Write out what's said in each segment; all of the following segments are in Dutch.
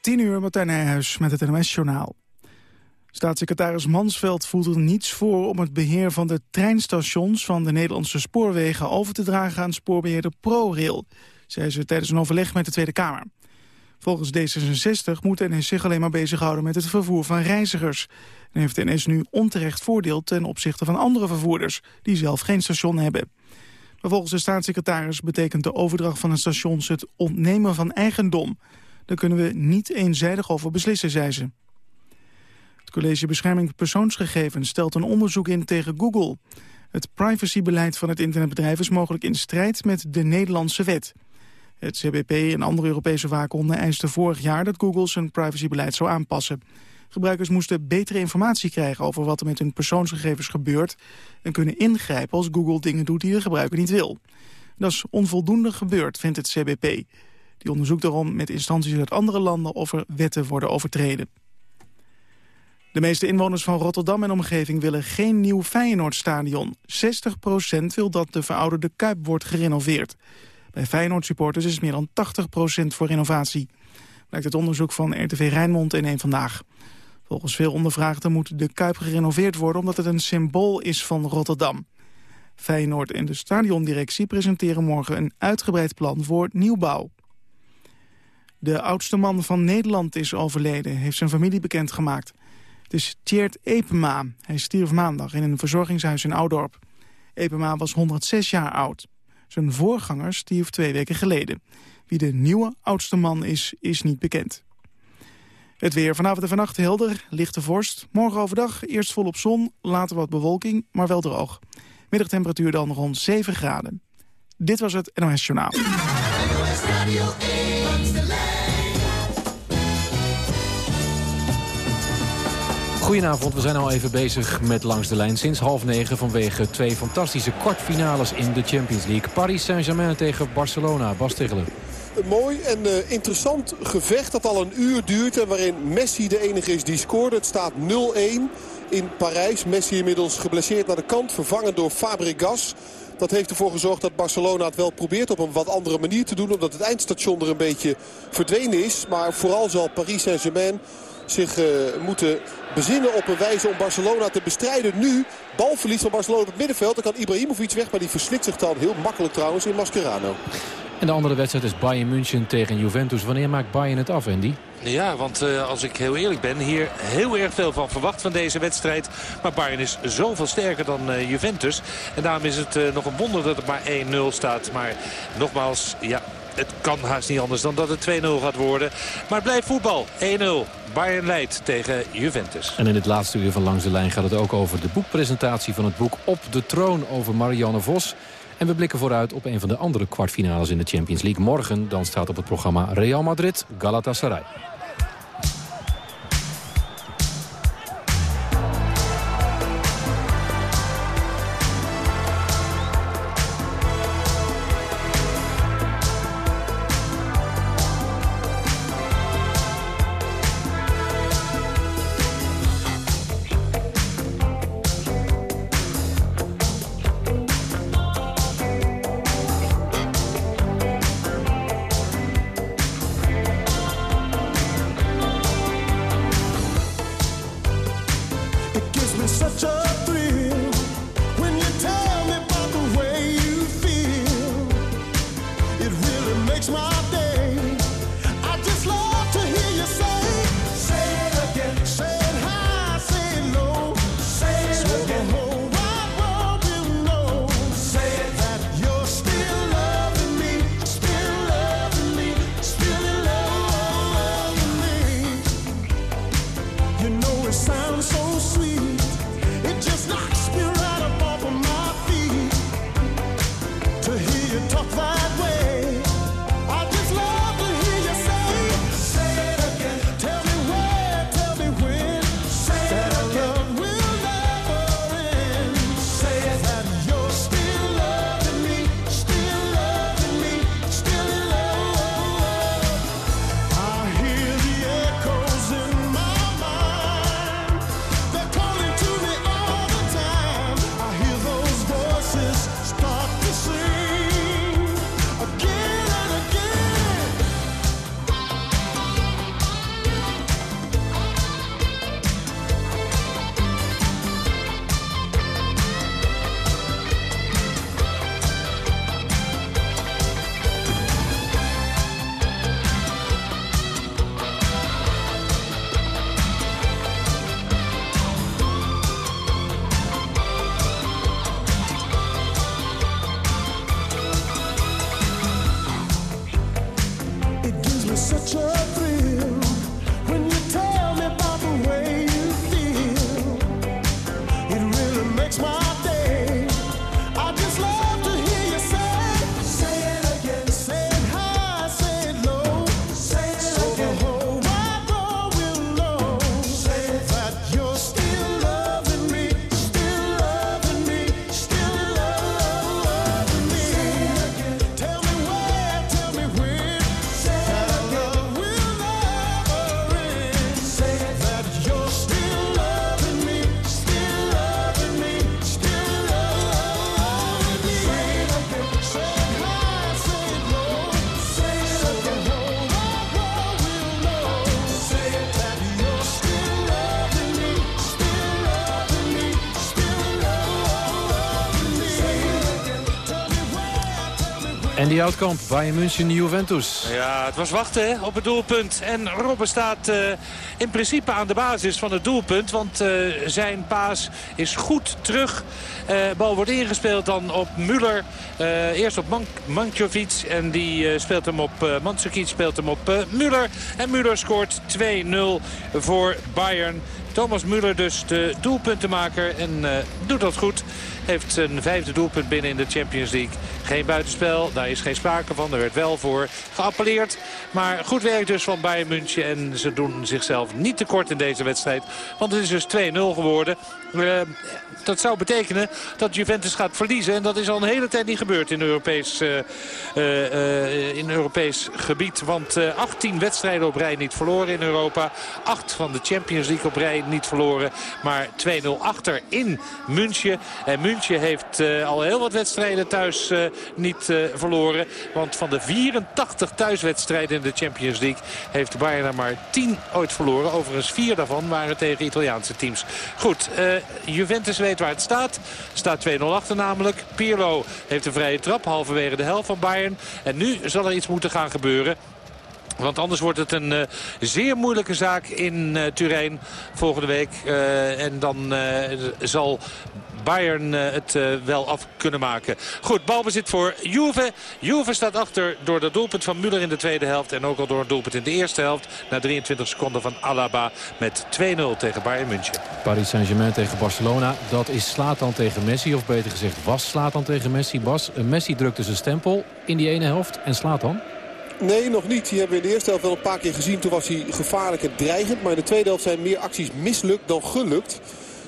10 uur, Martijn Nijhuis met het NOS-journaal. Staatssecretaris Mansveld voelt er niets voor om het beheer van de treinstations van de Nederlandse spoorwegen over te dragen aan spoorbeheerder ProRail, zei ze tijdens een overleg met de Tweede Kamer. Volgens D66 moet NS zich alleen maar bezighouden met het vervoer van reizigers. En heeft NS nu onterecht voordeel ten opzichte van andere vervoerders die zelf geen station hebben. Maar volgens de staatssecretaris betekent de overdracht van de stations het ontnemen van eigendom. Daar kunnen we niet eenzijdig over beslissen, zei ze. Het College Bescherming Persoonsgegevens stelt een onderzoek in tegen Google. Het privacybeleid van het internetbedrijf is mogelijk in strijd met de Nederlandse wet. Het CBP en andere Europese waakhonden eisten vorig jaar dat Google zijn privacybeleid zou aanpassen. Gebruikers moesten betere informatie krijgen over wat er met hun persoonsgegevens gebeurt... en kunnen ingrijpen als Google dingen doet die de gebruiker niet wil. Dat is onvoldoende gebeurd, vindt het CBP. Die onderzoekt daarom met instanties uit andere landen of er wetten worden overtreden. De meeste inwoners van Rotterdam en omgeving willen geen nieuw Feyenoordstadion. 60% wil dat de verouderde Kuip wordt gerenoveerd. Bij Feyenoord supporters is meer dan 80% voor renovatie. Blijkt het onderzoek van RTV Rijnmond in een vandaag. Volgens veel ondervraagden moet de Kuip gerenoveerd worden... omdat het een symbool is van Rotterdam. Feyenoord en de stadiondirectie presenteren morgen een uitgebreid plan voor nieuwbouw. De oudste man van Nederland is overleden, heeft zijn familie bekendgemaakt. Het is Tjeerd Epema. Hij stierf maandag in een verzorgingshuis in Oudorp. Epema was 106 jaar oud. Zijn voorganger stierf twee weken geleden. Wie de nieuwe oudste man is, is niet bekend. Het weer vanavond en vannacht helder, lichte vorst. Morgen overdag eerst volop zon, later wat bewolking, maar wel droog. Middagtemperatuur dan rond 7 graden. Dit was het NOS Journaal. Goedenavond, we zijn al even bezig met Langs de Lijn sinds half negen... vanwege twee fantastische kwartfinales in de Champions League. Paris Saint-Germain tegen Barcelona. Bas Tiggelen. Een mooi en uh, interessant gevecht dat al een uur duurt... en waarin Messi de enige is die scoorde. Het staat 0-1 in Parijs. Messi inmiddels geblesseerd naar de kant, vervangen door Fabregas... Dat heeft ervoor gezorgd dat Barcelona het wel probeert op een wat andere manier te doen. Omdat het eindstation er een beetje verdwenen is. Maar vooral zal Paris Saint-Germain zich uh, moeten bezinnen op een wijze om Barcelona te bestrijden. Nu balverlies van Barcelona op het middenveld. Dan kan Ibrahimovic weg, maar die verslikt zich dan heel makkelijk trouwens in Mascherano. En de andere wedstrijd is Bayern München tegen Juventus. Wanneer maakt Bayern het af, Andy? Ja, want uh, als ik heel eerlijk ben, hier heel erg veel van verwacht van deze wedstrijd. Maar Bayern is zoveel sterker dan uh, Juventus. En daarom is het uh, nog een wonder dat het maar 1-0 staat. Maar nogmaals, ja, het kan haast niet anders dan dat het 2-0 gaat worden. Maar blijft voetbal. 1-0. Bayern leidt tegen Juventus. En in het laatste uur van Langs de Lijn gaat het ook over de boekpresentatie van het boek Op de Troon over Marianne Vos. En we blikken vooruit op een van de andere kwartfinales in de Champions League. Morgen dan staat op het programma Real Madrid Galatasaray. Houtkamp, Bayern München, Juventus. Ja, het was wachten op het doelpunt. En Robben staat uh, in principe aan de basis van het doelpunt. Want uh, zijn paas is goed terug. Uh, bal wordt ingespeeld dan op Müller. eerst op Man. En die speelt hem op uh, Mandzukic speelt hem op Müller. En Müller scoort 2-0 voor Bayern. Thomas Müller dus de doelpuntenmaker en doet dat goed. Heeft zijn vijfde doelpunt binnen in de Champions League. Geen buitenspel, daar is geen sprake van. Er werd wel voor geappelleerd. Maar goed werk dus van Bayern München. En ze doen zichzelf niet tekort in deze wedstrijd. Want het is dus 2-0 geworden. Uh, dat zou betekenen dat Juventus gaat verliezen. En dat is al een hele tijd niet gebeurd in Europees, uh, uh, in Europees gebied. Want 18 wedstrijden op rij niet verloren in Europa. 8 van de Champions League op rij niet verloren. Maar 2-0 achter in München. En München heeft al heel wat wedstrijden thuis niet verloren. Want van de 84 thuiswedstrijden in de Champions League heeft Bayern er maar 10 ooit verloren. Overigens vier daarvan waren tegen Italiaanse teams. Goed, Juventus weet waar het staat. Staat 2-0 achter namelijk. Pirlo heeft een vrije trap halverwege de helft van Bayern. En nu zal er iets moeten gaan gebeuren. Want anders wordt het een uh, zeer moeilijke zaak in uh, Turijn volgende week. Uh, en dan zal Bayern het wel af kunnen maken. Goed, balbezit voor Juve. Juve staat achter door dat doelpunt van Müller in de tweede helft. En ook al door een doelpunt in de eerste helft. Na 23 seconden van Alaba met 2-0 tegen Bayern München. Paris Saint-Germain tegen Barcelona. Dat is Slatan tegen Messi. Of beter gezegd was Slatan tegen Messi. Bas, eh, Messi drukte zijn stempel in die ene helft. En Slatan? Nee, nog niet. Die hebben we in de eerste helft wel een paar keer gezien. Toen was hij gevaarlijk en dreigend. Maar in de tweede helft zijn meer acties mislukt dan gelukt.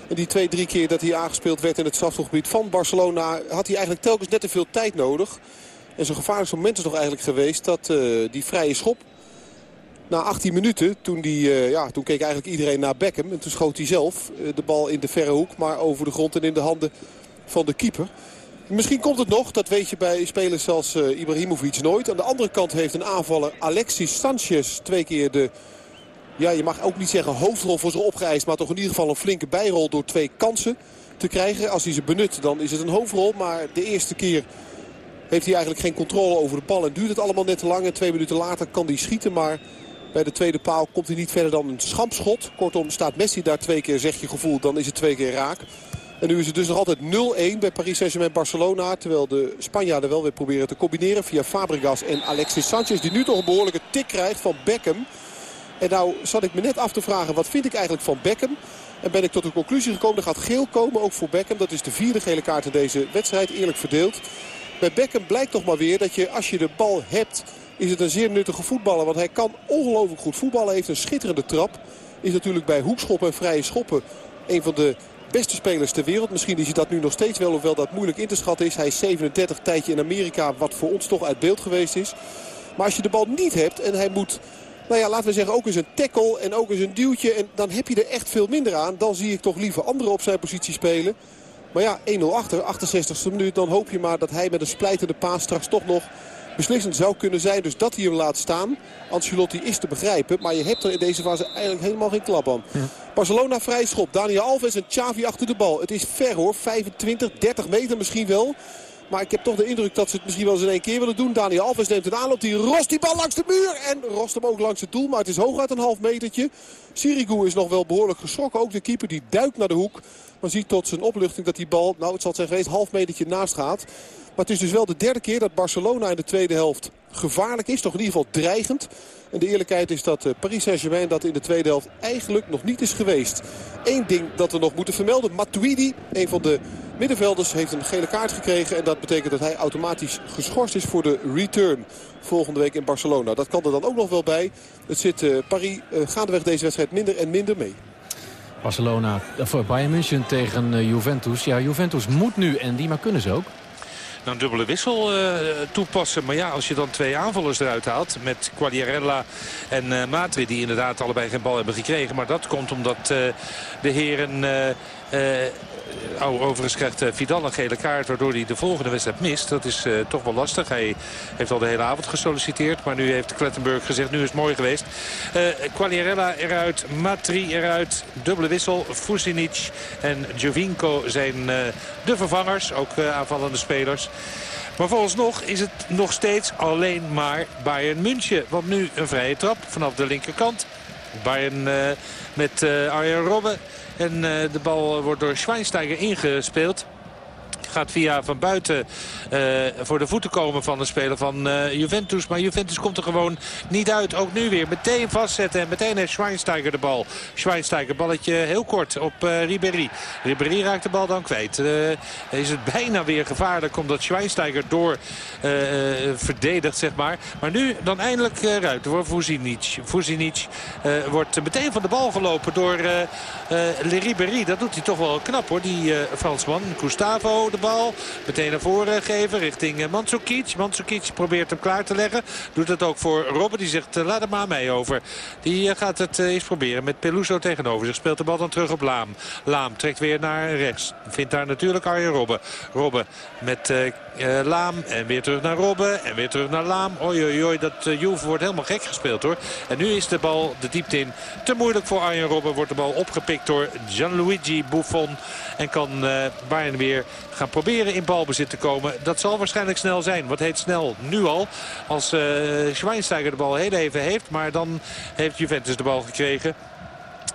En die twee, drie keer dat hij aangespeeld werd in het strafgebied van Barcelona... had hij eigenlijk telkens net te veel tijd nodig. En zijn gevaarlijkste moment is nog eigenlijk geweest dat uh, die vrije schop... Na 18 minuten, toen, die, uh, ja, toen keek eigenlijk iedereen naar Beckham. En toen schoot hij zelf uh, de bal in de verre hoek, maar over de grond en in de handen van de keeper. Misschien komt het nog, dat weet je bij spelers zoals uh, Ibrahimovic nooit. Aan de andere kant heeft een aanvaller Alexis Sanchez twee keer de ja, je mag ook niet zeggen hoofdrol voor ze opgeëist. Maar toch in ieder geval een flinke bijrol door twee kansen te krijgen. Als hij ze benut, dan is het een hoofdrol. Maar de eerste keer heeft hij eigenlijk geen controle over de bal. En duurt het allemaal net te lang. En twee minuten later kan hij schieten. Maar bij de tweede paal komt hij niet verder dan een schampschot. Kortom, staat Messi daar twee keer, zeg je gevoel, dan is het twee keer raak. En nu is het dus nog altijd 0-1 bij Paris Saint-Germain Barcelona. Terwijl de Spanjaarden wel weer proberen te combineren via Fabregas en Alexis Sanchez. Die nu toch een behoorlijke tik krijgt van Beckham. En nou zat ik me net af te vragen, wat vind ik eigenlijk van Beckham? En ben ik tot de conclusie gekomen, er gaat geel komen, ook voor Beckham. Dat is de vierde gele kaart in deze wedstrijd, eerlijk verdeeld. Bij Beckham blijkt toch maar weer dat je, als je de bal hebt, is het een zeer nuttige voetballer. Want hij kan ongelooflijk goed voetballen, heeft een schitterende trap. Is natuurlijk bij hoekschoppen en vrije schoppen een van de beste spelers ter wereld. Misschien is hij dat nu nog steeds wel, hoewel dat moeilijk in te schatten is. Hij is 37, tijdje in Amerika, wat voor ons toch uit beeld geweest is. Maar als je de bal niet hebt en hij moet nou ja, laten we zeggen ook eens een tackle en ook eens een duwtje. En dan heb je er echt veel minder aan. Dan zie ik toch liever anderen op zijn positie spelen. Maar ja, 1-0 achter, 68e minuut. Dan hoop je maar dat hij met een splijtende paas straks toch nog beslissend zou kunnen zijn. Dus dat hij hem laat staan. Ancelotti is te begrijpen. Maar je hebt er in deze fase eigenlijk helemaal geen klap aan. Barcelona vrij schop. Daniel Alves en Xavi achter de bal. Het is ver hoor. 25, 30 meter misschien wel. Maar ik heb toch de indruk dat ze het misschien wel eens in één keer willen doen. Daniel Alves neemt een aanloop. Die rost die bal langs de muur. En rost hem ook langs het doel. Maar het is hooguit een half metertje. Sirigu is nog wel behoorlijk geschrokken. Ook de keeper die duikt naar de hoek. Maar ziet tot zijn opluchting dat die bal, nou het zal zijn geweest, half metertje naast gaat. Maar het is dus wel de derde keer dat Barcelona in de tweede helft gevaarlijk is. Toch in ieder geval dreigend. En de eerlijkheid is dat eh, Paris Saint-Germain dat in de tweede helft eigenlijk nog niet is geweest. Eén ding dat we nog moeten vermelden. Matuidi, een van de middenvelders, heeft een gele kaart gekregen. En dat betekent dat hij automatisch geschorst is voor de return volgende week in Barcelona. Dat kan er dan ook nog wel bij. Het zit uh, Paris uh, gaandeweg deze wedstrijd minder en minder mee. Barcelona, of Bayern München tegen Juventus. Ja, Juventus moet nu en die, maar kunnen ze ook? Nou, een dubbele wissel uh, toepassen. Maar ja, als je dan twee aanvallers eruit haalt met Quagliarella en uh, Matri... die inderdaad allebei geen bal hebben gekregen. Maar dat komt omdat uh, de heren Oh, overigens krijgt eh, Vidal een gele kaart waardoor hij de volgende wedstrijd mist. Dat is uh, toch wel lastig. Hij heeft al de hele avond gesolliciteerd. Maar nu heeft Klettenburg gezegd, nu is het mooi geweest. Uh, eruit, Matri eruit. Dubbele wissel, Fusinic en Jovinko zijn de vervangers. Ook aanvallende spelers. Maar volgens nog is het nog steeds alleen maar Bayern München. Want nu een vrije trap vanaf de linkerkant. Bayern met Arjen Robben. En eh, de bal wordt door Schweinsteiger ingespeeld gaat via van buiten uh, voor de voeten komen van de speler van uh, Juventus. Maar Juventus komt er gewoon niet uit. Ook nu weer meteen vastzetten. En meteen heeft Schweinsteiger de bal. Schweinsteiger balletje heel kort op uh, Ribéry. Ribéry raakt de bal dan kwijt. is het bijna weer gevaarlijk omdat Schweinsteiger door verdedigt zeg maar. Maar nu dan eindelijk ruimte voor Fuzinic. Fuzinic wordt meteen van de bal gelopen door Le Ribéry. Dat doet hij toch wel knap hoor. Die Fransman. Gustavo de bal. Meteen naar voren geven richting eh, Mandzukic. Mandzukic probeert hem klaar te leggen. Doet het ook voor Robben. Die zegt eh, laat hem maar mee over. Die eh, gaat het eens proberen met Peluso tegenover zich. Speelt de bal dan terug op Laam. Laam trekt weer naar rechts. Vindt daar natuurlijk Arjen Robben. Robben met uh, Laam en weer terug naar Robben en weer terug naar Laam. Oei oei, dat uh, Juve wordt helemaal gek gespeeld hoor. En nu is de bal de diepte in. Te moeilijk voor Arjen Robben. Wordt de bal opgepikt door Gianluigi Buffon. En kan uh, Bayern weer gaan proberen in balbezit te komen. Dat zal waarschijnlijk snel zijn. Wat heet snel nu al. Als uh, Schweinsteiger de bal heel even heeft. Maar dan heeft Juventus de bal gekregen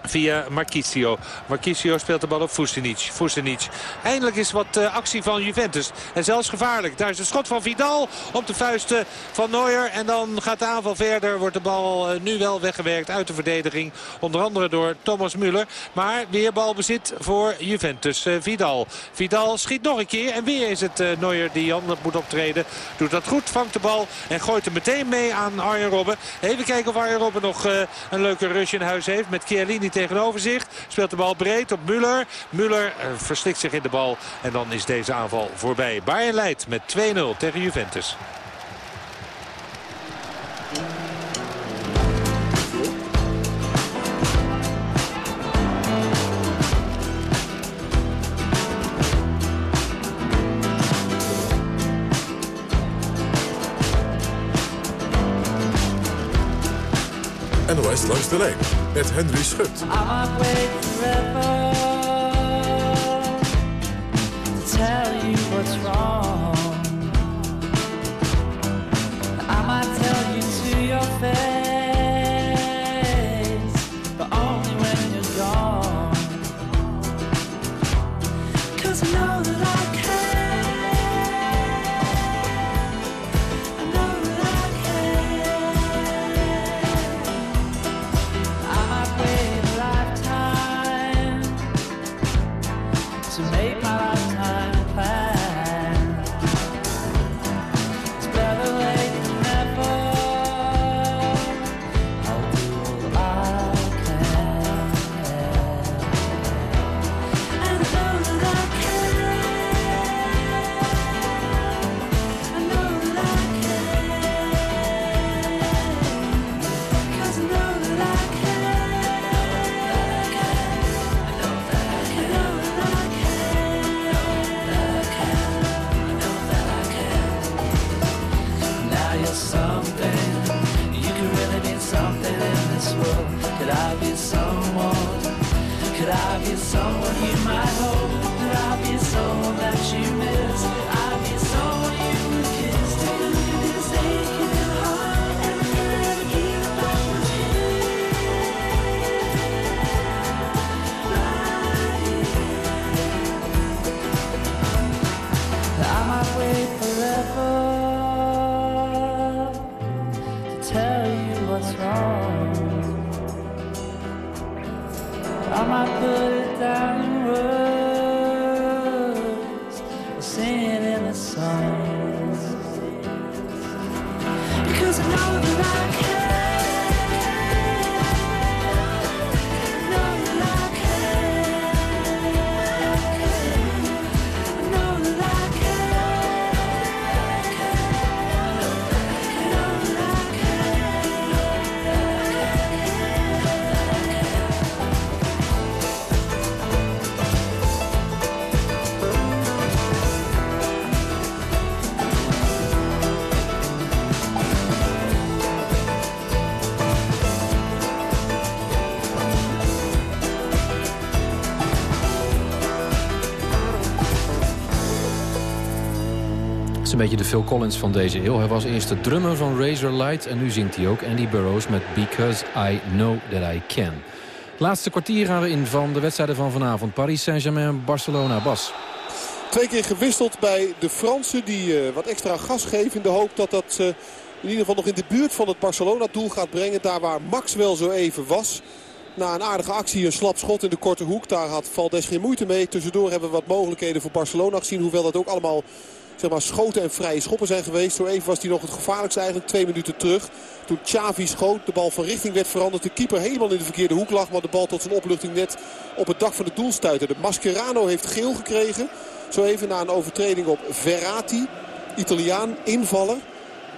via Marquisio. Marquisio speelt de bal op Fusinic. Fusinic. Eindelijk is wat uh, actie van Juventus. En zelfs gevaarlijk. Daar is een schot van Vidal op de vuisten van Neuer. En dan gaat de aanval verder. Wordt de bal uh, nu wel weggewerkt uit de verdediging. Onder andere door Thomas Müller. Maar weer balbezit voor Juventus. Uh, Vidal. Vidal schiet nog een keer. En weer is het Neuer die handen moet optreden. Doet dat goed. Vangt de bal. En gooit hem meteen mee aan Arjen Robben. Even kijken of Arjen Robben nog een leuke rush in huis heeft. Met Chiellini tegenover zich. Speelt de bal breed op Müller. Müller eh, verslikt zich in de bal. En dan is deze aanval voorbij. Bayern leidt met 2-0 tegen Juventus. NOS langs de lijn met Henry Schut. tell you what's wrong. I might tell you to your face. Een beetje de Phil Collins van deze eeuw. Hij was eerst de drummer van Razor Light en nu zingt hij ook Andy Burroughs met Because I Know That I Can. Laatste kwartier gaan we in van de wedstrijden van vanavond. Paris Saint-Germain, Barcelona, Bas. Twee keer gewisseld bij de Fransen die eh, wat extra gas geven in de hoop dat dat eh, in ieder geval nog in de buurt van het Barcelona-doel gaat brengen. Daar waar Max wel zo even was. Na een aardige actie, een slap schot in de korte hoek. Daar had Valdes geen moeite mee. Tussendoor hebben we wat mogelijkheden voor Barcelona gezien. Hoewel dat ook allemaal zeg schoten en vrije schoppen zijn geweest. Zo even was hij nog het gevaarlijkste eigenlijk. Twee minuten terug. Toen Xavi schoot, de bal van richting werd veranderd. De keeper helemaal in de verkeerde hoek lag. Maar de bal tot zijn opluchting net op het dak van het doel stuitte. De Mascherano heeft geel gekregen. Zo even na een overtreding op Verratti. Italiaan, invaller.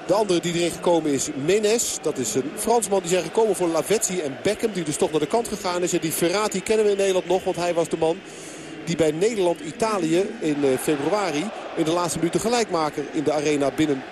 De andere die erin gekomen is Menes. Dat is een Fransman die zijn gekomen voor Lavezzi en Beckham. Die dus toch naar de kant gegaan is. En die Verratti kennen we in Nederland nog. Want hij was de man die bij Nederland-Italië in eh, februari in de laatste minuten gelijkmaker in de arena binnen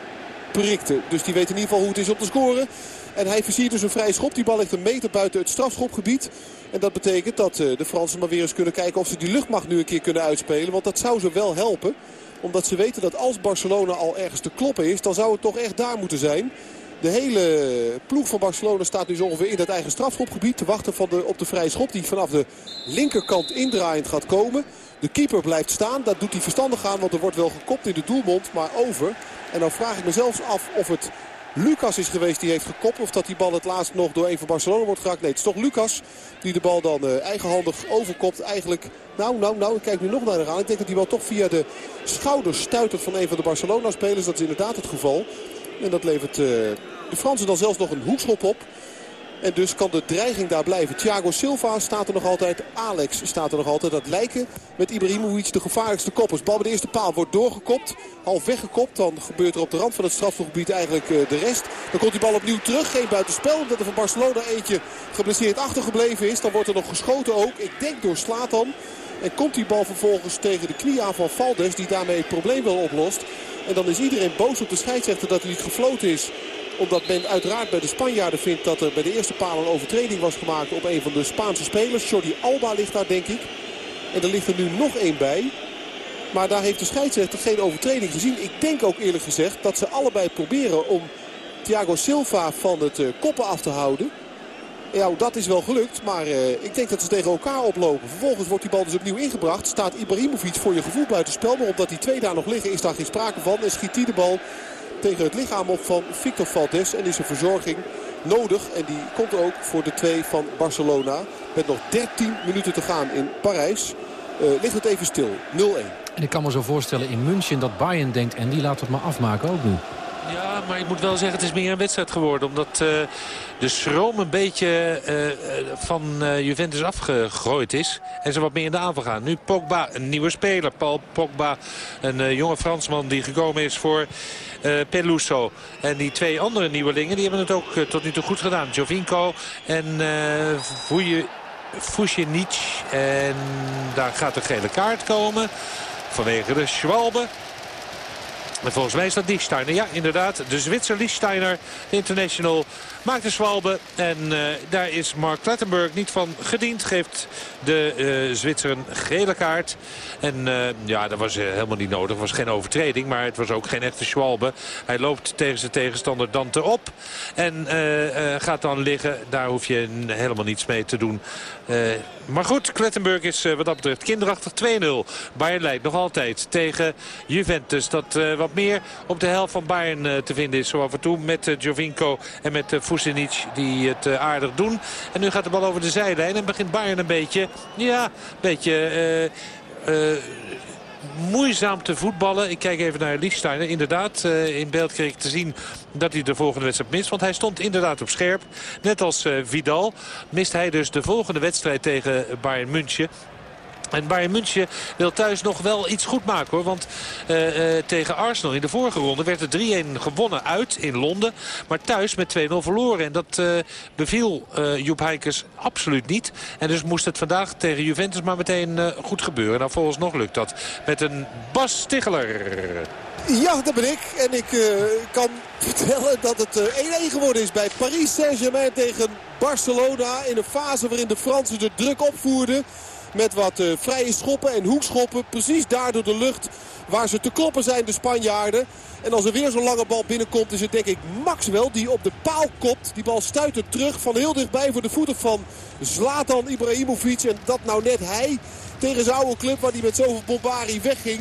prikte. Dus die weet in ieder geval hoe het is om te scoren. En hij versiert dus een vrije schop. Die bal ligt een meter buiten het strafschopgebied. En dat betekent dat eh, de Fransen maar weer eens kunnen kijken of ze die luchtmacht nu een keer kunnen uitspelen. Want dat zou ze wel helpen. Omdat ze weten dat als Barcelona al ergens te kloppen is, dan zou het toch echt daar moeten zijn. De hele ploeg van Barcelona staat nu zo ongeveer in dat eigen strafschopgebied. Te wachten de, op de vrije schop die vanaf de linkerkant indraaiend gaat komen. De keeper blijft staan. Dat doet hij verstandig aan. Want er wordt wel gekopt in de doelmond. Maar over. En dan vraag ik me zelfs af of het Lucas is geweest die heeft gekopt. Of dat die bal het laatst nog door een van Barcelona wordt geraakt. Nee, het is toch Lucas die de bal dan uh, eigenhandig overkopt. Eigenlijk, nou, nou, nou, ik kijk nu nog naar de aan. Ik denk dat die bal toch via de schouders stuitert van een van de Barcelona-spelers. Dat is inderdaad het geval. En dat levert uh, de Fransen dan zelfs nog een hoekschop op. En dus kan de dreiging daar blijven. Thiago Silva staat er nog altijd. Alex staat er nog altijd. Dat lijken met Ibrahimovic de gevaarlijkste koppers. Bal bij de eerste paal wordt doorgekopt. Half weggekopt. Dan gebeurt er op de rand van het strafgebied eigenlijk uh, de rest. Dan komt die bal opnieuw terug. Geen buitenspel. Omdat er van Barcelona eentje geblesseerd achtergebleven is. Dan wordt er nog geschoten ook. Ik denk door Slatan. En komt die bal vervolgens tegen de knie aan van Valdes. Die daarmee het probleem wel oplost. En dan is iedereen boos op de scheidsrechter dat hij niet gefloten is omdat men uiteraard bij de Spanjaarden vindt dat er bij de eerste paal een overtreding was gemaakt op een van de Spaanse spelers. Jordi Alba ligt daar denk ik. En er ligt er nu nog één bij. Maar daar heeft de scheidsrechter geen overtreding gezien. Ik denk ook eerlijk gezegd dat ze allebei proberen om Thiago Silva van het uh, koppen af te houden. Ja, dat is wel gelukt. Maar uh, ik denk dat ze tegen elkaar oplopen. Vervolgens wordt die bal dus opnieuw ingebracht. Staat Ibrahimovic voor je gevoel buiten spel. Maar omdat die twee daar nog liggen is daar geen sprake van. En schiet hij de bal tegen het lichaam op van Victor Valdes. En is een verzorging nodig. En die komt ook voor de twee van Barcelona. Met nog 13 minuten te gaan in Parijs. Uh, ligt het even stil. 0-1. En ik kan me zo voorstellen in München dat Bayern denkt... en die laat het maar afmaken ook nu. Ja, maar ik moet wel zeggen, het is meer een wedstrijd geworden. Omdat uh, de schroom een beetje uh, van uh, Juventus afgegooid is. En ze wat meer in de aanval gaan. Nu Pogba, een nieuwe speler. Paul Pogba, een jonge Fransman die gekomen is voor Peluso. En die twee andere nieuwelingen, die hebben het ook tot nu toe goed gedaan. Jovinko en uh. En daar gaat een gele kaart komen. Vanwege de Schwalbe. En volgens mij is dat Liechtensteiner. Ja, inderdaad. De Zwitser Liechtensteiner International maakt de zwalbe. En uh, daar is Mark Klettenburg niet van gediend. Geeft de uh, Zwitser een gele kaart. En uh, ja, dat was helemaal niet nodig. Was geen overtreding. Maar het was ook geen echte zwalbe. Hij loopt tegen zijn tegenstander Dante op. En gaat dan liggen. Daar hoef je helemaal niets mee te doen. maar goed, Klettenburg is wat dat betreft kinderachtig 2-0. Bayern leidt nog altijd tegen Juventus. Dat wat meer op de helft van Bayern te vinden is. Zo af en toe met Jovinko en met Fusinic die het aardig doen. En nu gaat de bal over de zijlijn en begint Bayern een beetje, ja, een beetje... moeizaam te voetballen. Ik kijk even naar Liechtenstein. Inderdaad, in beeld kreeg ik te zien dat hij de volgende wedstrijd mist. Want hij stond inderdaad op scherp. Net als Vidal mist hij dus de volgende wedstrijd tegen Bayern München. En Bayern München wil thuis nog wel iets goed maken hoor. Want uh, uh, tegen Arsenal in de vorige ronde werd het 3-1 gewonnen uit in Londen. Maar thuis met 2-0 verloren. En dat uh, beviel Joep Heykes absoluut niet. En dus moest het vandaag tegen Juventus maar meteen goed gebeuren. Nou volgens nog lukt dat. Met een Bas Stigler. Ja, dat ben ik. En ik kan vertellen dat het 1-1 geworden is bij Paris Saint-Germain tegen Barcelona. In een fase waarin de Fransen de druk opvoerden. Met wat uh, vrije schoppen en hoekschoppen. Precies daar door de lucht waar ze te kloppen zijn, de Spanjaarden. En als er weer zo'n lange bal binnenkomt is het denk ik Maxwell die op de paal kopt. Die bal stuit er terug van heel dichtbij voor de voeten van Zlatan Ibrahimovic. En dat nou net hij tegen zijn oude club waar hij met zoveel bombari wegging.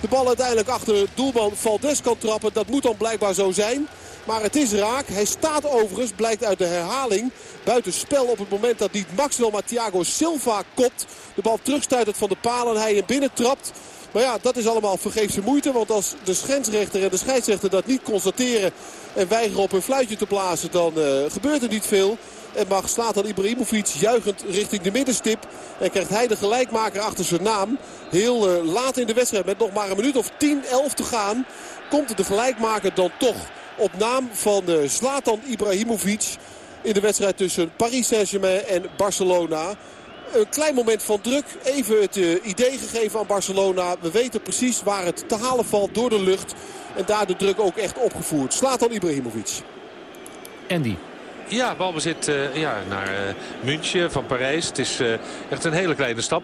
De bal uiteindelijk achter doelman Valdes kan trappen. Dat moet dan blijkbaar zo zijn. Maar het is raak. Hij staat overigens, blijkt uit de herhaling, buiten spel op het moment dat niet Maxwell maar Thiago Silva kopt. De bal terugstuitert van de paal en hij hem binnen trapt. Maar ja, dat is allemaal vergeefse moeite. Want als de scheidsrechter en de scheidsrechter dat niet constateren... en weigeren op hun fluitje te blazen, dan uh, gebeurt er niet veel. En mag dan Ibrahimovic juichend richting de middenstip. En krijgt hij de gelijkmaker achter zijn naam. Heel uh, laat in de wedstrijd, met nog maar een minuut of 10, 11 te gaan... komt de gelijkmaker dan toch op naam van Zlatan Ibrahimovic in de wedstrijd tussen Paris Saint-Germain en Barcelona. Een klein moment van druk. Even het uh, idee gegeven aan Barcelona. We weten precies waar het te halen valt door de lucht. En daar de druk ook echt opgevoerd. Slaat dan Ibrahimovic. Andy. Ja, balbezit uh, ja, naar uh, München van Parijs. Het is uh, echt een hele kleine stap.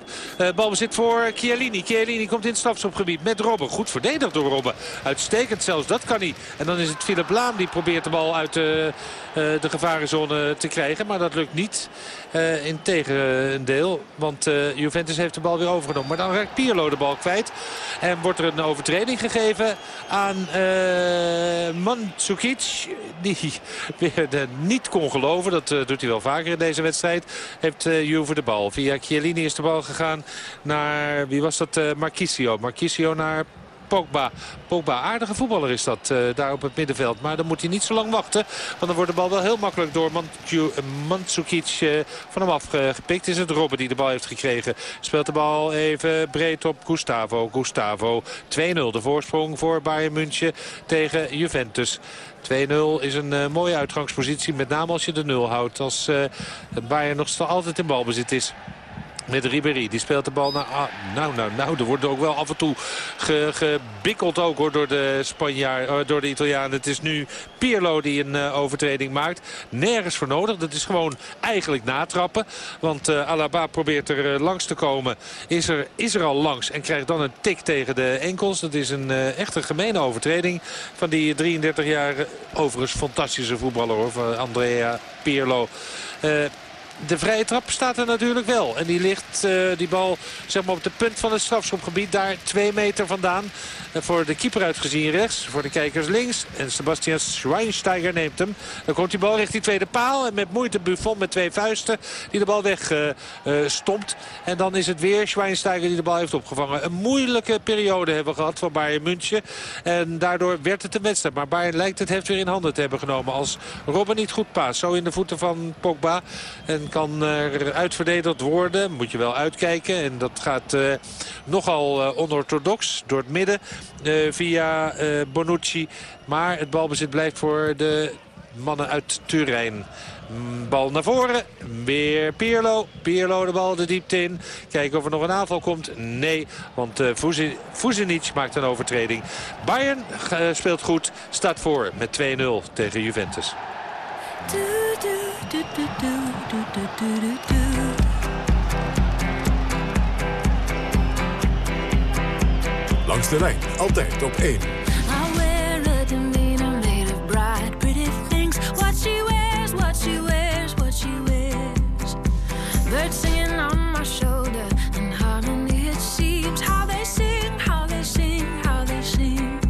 balbezit voor Chiellini. Chiellini komt in het strafschopgebied met Robben. Goed verdedigd door Robben. Uitstekend zelfs, dat kan hij. En dan is het Philip Laam die probeert de bal uit de, de gevarenzone te krijgen. Maar dat lukt niet. Uh, in tegendeel. Want Juventus heeft de bal weer overgenomen. Maar dan raakt Pirlo de bal kwijt. En wordt er een overtreding gegeven aan uh, Mandzukic. Die weer niet kon geloven. Dat doet hij wel vaker in deze wedstrijd. Heeft Juve de bal. Via Chiellini is de bal gegaan naar, wie was dat? Marquisio. Marquisio naar Pogba. Pogba, aardige voetballer is dat uh, daar op het middenveld. Maar dan moet hij niet zo lang wachten. Want dan wordt de bal wel heel makkelijk door Mandzukic uh, van hem afgepikt. Is het Robben die de bal heeft gekregen. Speelt de bal even breed op Gustavo. Gustavo 2-0 de voorsprong voor Bayern München tegen Juventus. 2-0 is een uh, mooie uitgangspositie. Met name als je de 0 houdt. Als uh, Bayern nog altijd in balbezit is. Met Ribéry, die speelt de bal naar... Nou, nou, nou, er wordt ook wel af en toe ge, gebikkeld ook hoor, door de Spanjaard, uh, door de Italianen. Het is nu Pirlo die een uh, overtreding maakt. Nergens voor nodig. Dat is gewoon eigenlijk natrappen. Want uh, Alaba probeert er langs te komen. Is er, is er al langs en krijgt dan een tik tegen de enkels. Dat is een echt een gemene overtreding van die 33-jarige, overigens fantastische voetballer hoor, van Andrea Pirlo de vrije trap staat er natuurlijk wel. En die ligt, uh, die bal zeg maar op de punt van het strafschopgebied. Daar twee meter vandaan. Uh, voor de keeper uitgezien rechts. Voor de kijkers links. En Sebastian Schweinsteiger neemt hem. Dan komt die bal richting tweede paal. En met moeite Buffon met twee vuisten. Die de bal weg uh, stomt. En dan is het weer Schweinsteiger die de bal heeft opgevangen. Een moeilijke periode hebben we gehad van Bayern München. En daardoor werd het een wedstrijd. Maar Bayern lijkt het heft weer in handen te hebben genomen. Als Robben niet goed paast. Zo in de voeten van Pogba. En kan er uitverdedigd worden. Moet je wel uitkijken. En dat gaat uh, nogal uh, onorthodox door het midden via Bonucci. Maar het balbezit blijft voor de mannen uit Turijn. Mm, bal naar voren. Weer Pierlo. Pierlo de bal de diepte in. Kijken of er nog een aanval komt. Nee, want uh, maakt een overtreding. Bayern speelt goed. Staat voor met 2-0 tegen Juventus. Du du du du du Langs de rein altijd op 1 How ever it may I'm laid a bright pretty things. What she wears what she wears what she wears. Birds singing on my shoulder and harmony it seems. How they sing how they sing how they sing.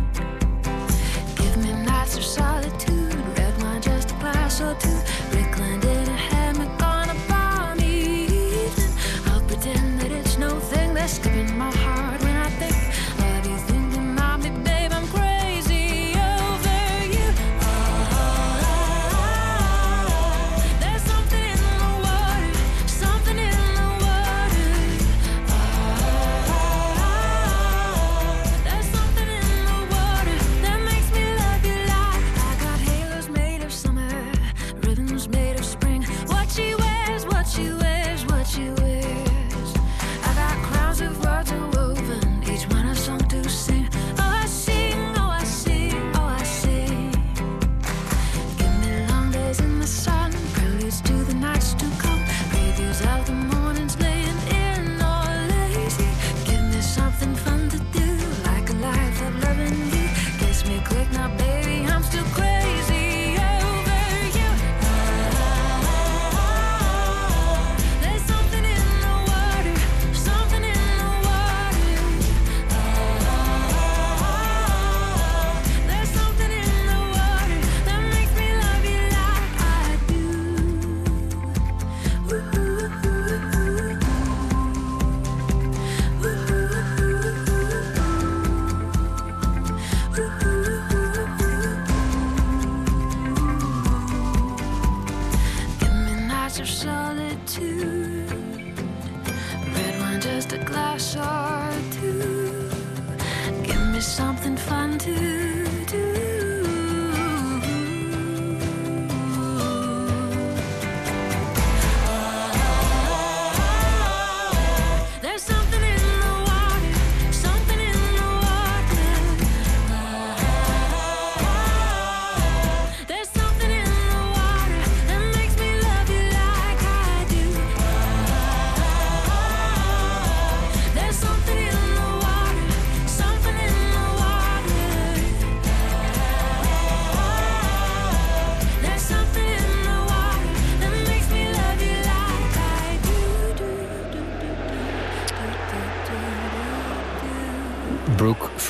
Give me nights of solitude red my just a glass or two.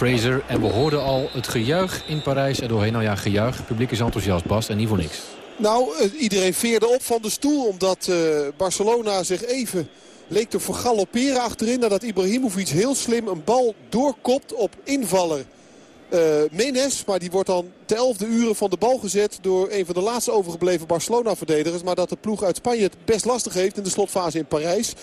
En we hoorden al het gejuich in Parijs er doorheen. Nou ja, gejuich. Het publiek is enthousiast, Bas. En niet voor niks. Nou, eh, iedereen veerde op van de stoel omdat eh, Barcelona zich even leek te vergalopperen achterin. Nadat Ibrahimovic heel slim een bal doorkopt op invaller Menes. Maar die wordt dan te elfde uren van de bal gezet door een van de laatste overgebleven Barcelona-verdedigers. Maar dat de ploeg uit Spanje het best lastig heeft in de slotfase in Parijs.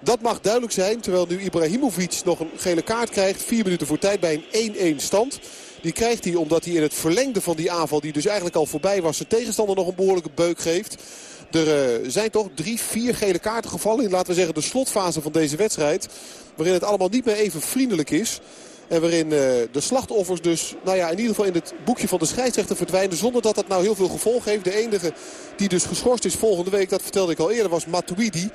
Dat mag duidelijk zijn, terwijl nu Ibrahimovic nog een gele kaart krijgt. Vier minuten voor tijd bij een 1-1 stand. Die krijgt hij omdat hij in het verlengde van die aanval, die dus eigenlijk al voorbij was, zijn tegenstander nog een behoorlijke beuk geeft. Er eh, zijn toch drie, vier gele kaarten gevallen in, laten we zeggen, de slotfase van deze wedstrijd. Waarin het allemaal niet meer even vriendelijk is. En waarin eh, de slachtoffers dus nou ja, in ieder geval in het boekje van de scheidsrechter verdwijnen. Zonder dat dat nou heel veel gevolg heeft. De enige die dus geschorst is volgende week, dat vertelde ik al eerder, was Matuidi.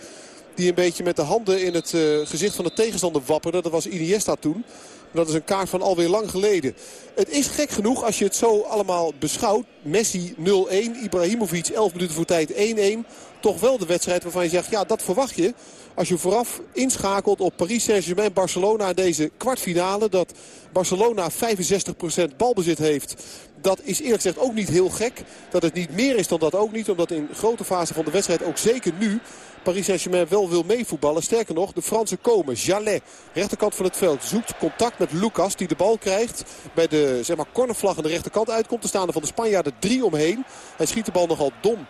Die een beetje met de handen in het eh, gezicht van de tegenstander wapperde. Dat was Iniesta toen. Dat is een kaart van alweer lang geleden. Het is gek genoeg als je het zo allemaal beschouwt. Messi 0-1, Ibrahimovic 11 minuten voor tijd 1-1. Toch wel de wedstrijd waarvan je zegt, ja dat verwacht je. Als je vooraf inschakelt op Paris Saint-Germain, Barcelona in deze kwartfinale. Dat Barcelona 65% balbezit heeft. Dat is eerlijk gezegd ook niet heel gek. Dat het niet meer is dan dat ook niet. Omdat in grote fase van de wedstrijd, ook zeker nu... Paris Saint-Germain wel wil meevoetballen. Sterker nog, de Fransen komen. Jalet, rechterkant van het veld, zoekt contact met Lucas. Die de bal krijgt. Bij de zeg maar, cornervlag aan de rechterkant uitkomt. Er staan er van de Spanjaarden drie omheen. Hij schiet de bal nogal dom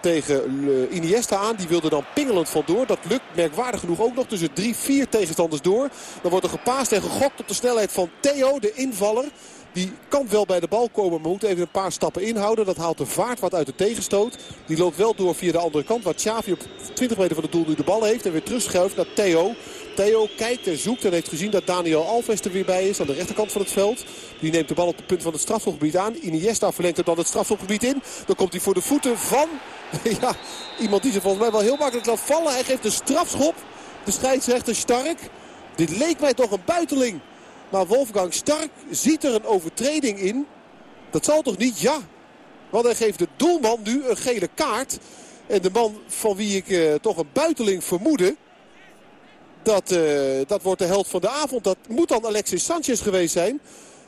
tegen eh, Iniesta aan. Die wilde dan pingelend vandoor. Dat lukt merkwaardig genoeg ook nog tussen drie, vier tegenstanders door. Dan wordt er gepaast en gegokt op de snelheid van Theo, de invaller. Die kan wel bij de bal komen, maar moet even een paar stappen inhouden. Dat haalt de vaart wat uit de tegenstoot. Die loopt wel door via de andere kant. Waar Xavi op 20 meter van het doel nu de bal heeft. En weer terugschuift naar Theo. Theo kijkt en zoekt en heeft gezien dat Daniel Alves er weer bij is. Aan de rechterkant van het veld. Die neemt de bal op het punt van het strafschopgebied aan. Iniesta verlengt hem dan het strafschopgebied in. Dan komt hij voor de voeten van... Ja, iemand die ze volgens mij wel heel makkelijk laat vallen. Hij geeft een strafschop. De scheidsrechter Stark. Dit leek mij toch een buiteling. Maar Wolfgang Stark ziet er een overtreding in. Dat zal toch niet? Ja. Want hij geeft de doelman nu een gele kaart. En de man van wie ik eh, toch een buiteling vermoedde. Dat, eh, dat wordt de held van de avond. Dat moet dan Alexis Sanchez geweest zijn.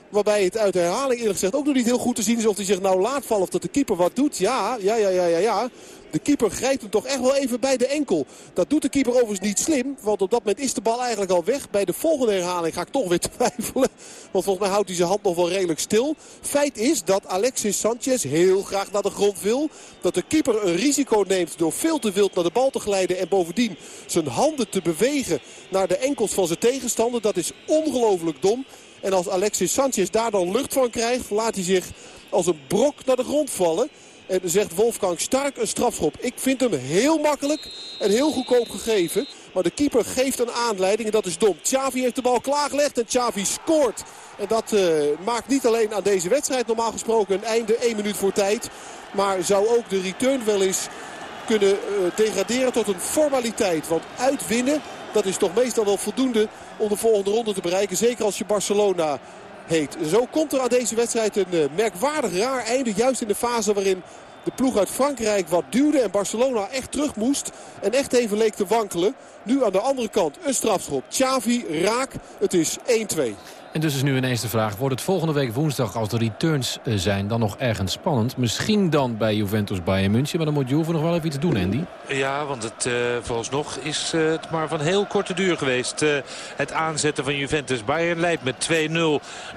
Waarbij het uit de herhaling eerlijk gezegd ook nog niet heel goed te zien is of hij zich nou laat vallen of dat de keeper wat doet. Ja, ja, ja, ja, ja, ja. De keeper grijpt hem toch echt wel even bij de enkel. Dat doet de keeper overigens niet slim. Want op dat moment is de bal eigenlijk al weg. Bij de volgende herhaling ga ik toch weer twijfelen. Want volgens mij houdt hij zijn hand nog wel redelijk stil. Feit is dat Alexis Sanchez heel graag naar de grond wil. Dat de keeper een risico neemt door veel te wild naar de bal te glijden. En bovendien zijn handen te bewegen naar de enkels van zijn tegenstander. Dat is ongelooflijk dom. En als Alexis Sanchez daar dan lucht van krijgt, laat hij zich als een brok naar de grond vallen. En zegt Wolfgang Stark een strafschop. Ik vind hem heel makkelijk en heel goedkoop gegeven. Maar de keeper geeft een aanleiding en dat is dom. Xavi heeft de bal klaargelegd en Xavi scoort. En dat uh, maakt niet alleen aan deze wedstrijd normaal gesproken een einde. 1 minuut voor tijd. Maar zou ook de return wel eens kunnen uh, degraderen tot een formaliteit. Want uitwinnen, dat is toch meestal wel voldoende om de volgende ronde te bereiken. Zeker als je Barcelona Zo komt er aan deze wedstrijd een uh, merkwaardig raar einde. Juist in de fase waarin de ploeg uit Frankrijk wat duwde en Barcelona echt terug moest. En echt even leek te wankelen. Nu aan de andere kant een strafschop. Xavi raak. Het is 1-2. En dus is nu ineens de vraag, wordt het volgende week woensdag... als de returns eh, zijn, dan nog ergens spannend? Misschien dan bij Juventus Bayern München, maar dan moet Juve nog wel even iets doen, Andy. Ja, want het, uh, vooralsnog is uh, het maar van heel korte duur geweest. Het aanzetten van Juventus. Bayern leidt met 2-0.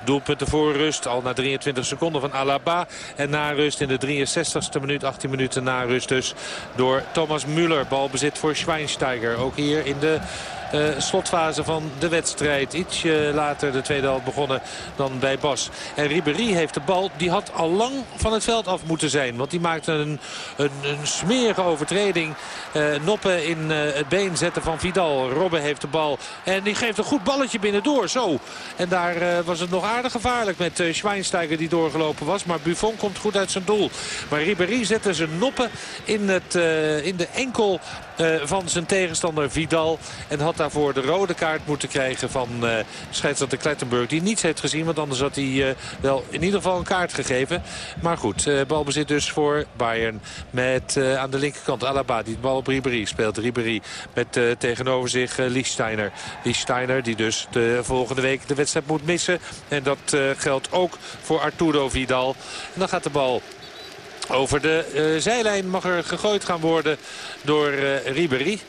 Doelpunten voor rust. Al na 23 seconden van Alaba. En na rust in de 63ste minuut. 18 minuten na rust dus. Door Thomas Müller. Balbezit voor Schweinsteiger. Ook hier in de slotfase van de wedstrijd. Ietsje later de tweede helft begonnen dan bij Bas. En Ribéry heeft de bal. Die had al lang van het veld af moeten zijn. Want die maakte een, een, een smerige overtreding. Uh, Noppen in uh, het been zetten van Vidal. Robben heeft de bal. En die geeft een goed balletje binnendoor. Zo. En daar was het nog aardig gevaarlijk met Schweinsteiger die doorgelopen was. Maar Buffon komt goed uit zijn doel. Maar Ribéry zette zijn noppen in, het, in de enkel van zijn tegenstander Vidal. En had daarvoor de rode kaart moeten krijgen van uh, scheidsrechter Klettenburg. Die niets heeft gezien, want anders had hij uh, wel in ieder geval een kaart gegeven. Maar goed, balbezit dus voor Bayern. Met aan de linkerkant Alaba die bal op Ribéry speelt. Ribéry met tegenover zich Liesteiner. Liesteiner die dus de volgende week de wedstrijd moet missen. En dat geldt ook voor Arturo Vidal. En dan gaat de bal over de uh, zijlijn mag er gegooid gaan worden door uh.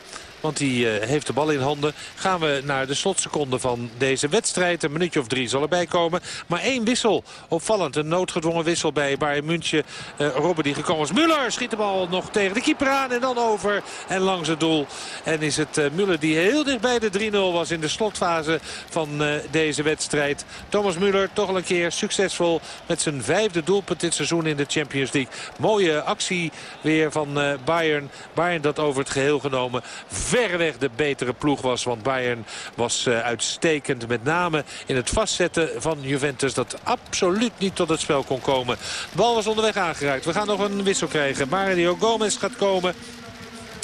Want die uh, heeft de bal in handen. Gaan we naar de slotseconde van deze wedstrijd. Een minuutje of drie zal erbij komen. Maar één wissel. Opvallend. Een noodgedwongen wissel bij Bayern München. Uh, Robben die gekomen is. Müller schiet de bal nog tegen de keeper aan. En dan over en langs het doel. En is het uh, Müller die heel dicht bij de 3-0 was in de slotfase van deze wedstrijd. Thomas Müller toch al een keer succesvol met zijn vijfde doelpunt dit seizoen in de Champions League. Mooie actie weer van Bayern. Bayern dat over het geheel genomen verreweg de betere ploeg was. Want Bayern was uh, uitstekend. Met name in het vastzetten van Juventus. Dat absoluut niet tot het spel kon komen. De bal was onderweg aangeraakt. We gaan nog een wissel krijgen. Mario Gomez gaat komen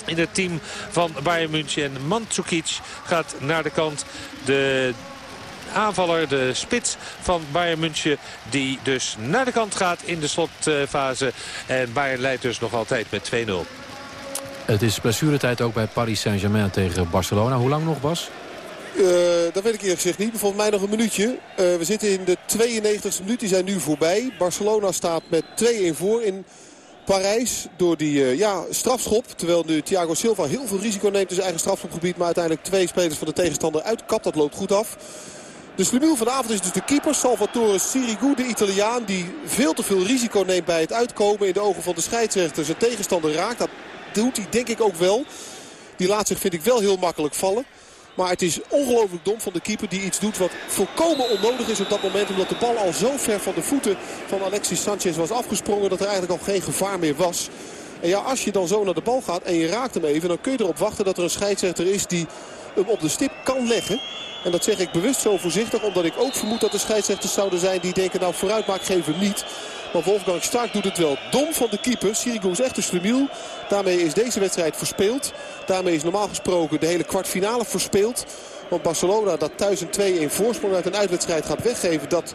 in het team van Bayern München. En Mandzukic gaat naar de kant. De aanvaller, de spits van Bayern München. Die dus naar de kant gaat in de slotfase. En Bayern leidt dus nog altijd met 2-0. Het is blessuretijd ook bij Paris Saint-Germain tegen Barcelona. Hoe lang nog, Bas? Uh, dat weet ik eerlijk gezegd niet. Volgens mij nog een minuutje. Uh, we zitten in de 92e minuut. Die zijn nu voorbij. Barcelona staat met 2-1 voor in Parijs. Door die uh, ja, strafschop. Terwijl nu Thiago Silva heel veel risico neemt in zijn eigen strafschopgebied. Maar uiteindelijk twee spelers van de tegenstander uitkapt. Dat loopt goed af. De slemiel van de avond is dus de keeper. Salvatore Sirigu, de Italiaan. Die veel te veel risico neemt bij het uitkomen. In de ogen van de scheidsrechter zijn tegenstander raakt. Dat doet hij denk ik ook wel. Die laat zich vind ik wel heel makkelijk vallen. Maar het is ongelooflijk dom van de keeper die iets doet wat volkomen onnodig is op dat moment. Omdat de bal al zo ver van de voeten van Alexis Sanchez was afgesprongen dat er eigenlijk al geen gevaar meer was. En ja, als je dan zo naar de bal gaat en je raakt hem even... dan kun je erop wachten dat er een scheidsrechter is die hem op de stip kan leggen. En dat zeg ik bewust zo voorzichtig omdat ik ook vermoed dat er scheidsrechters zouden zijn die denken... nou vooruit maak niet. Maar Wolfgang Stark doet het wel dom van de keeper. Sirigu is echt een slemiel. Daarmee is deze wedstrijd verspeeld. Daarmee is normaal gesproken de hele kwartfinale verspeeld. Want Barcelona dat thuis een 2-1 voorsprong uit een uitwedstrijd gaat weggeven. Dat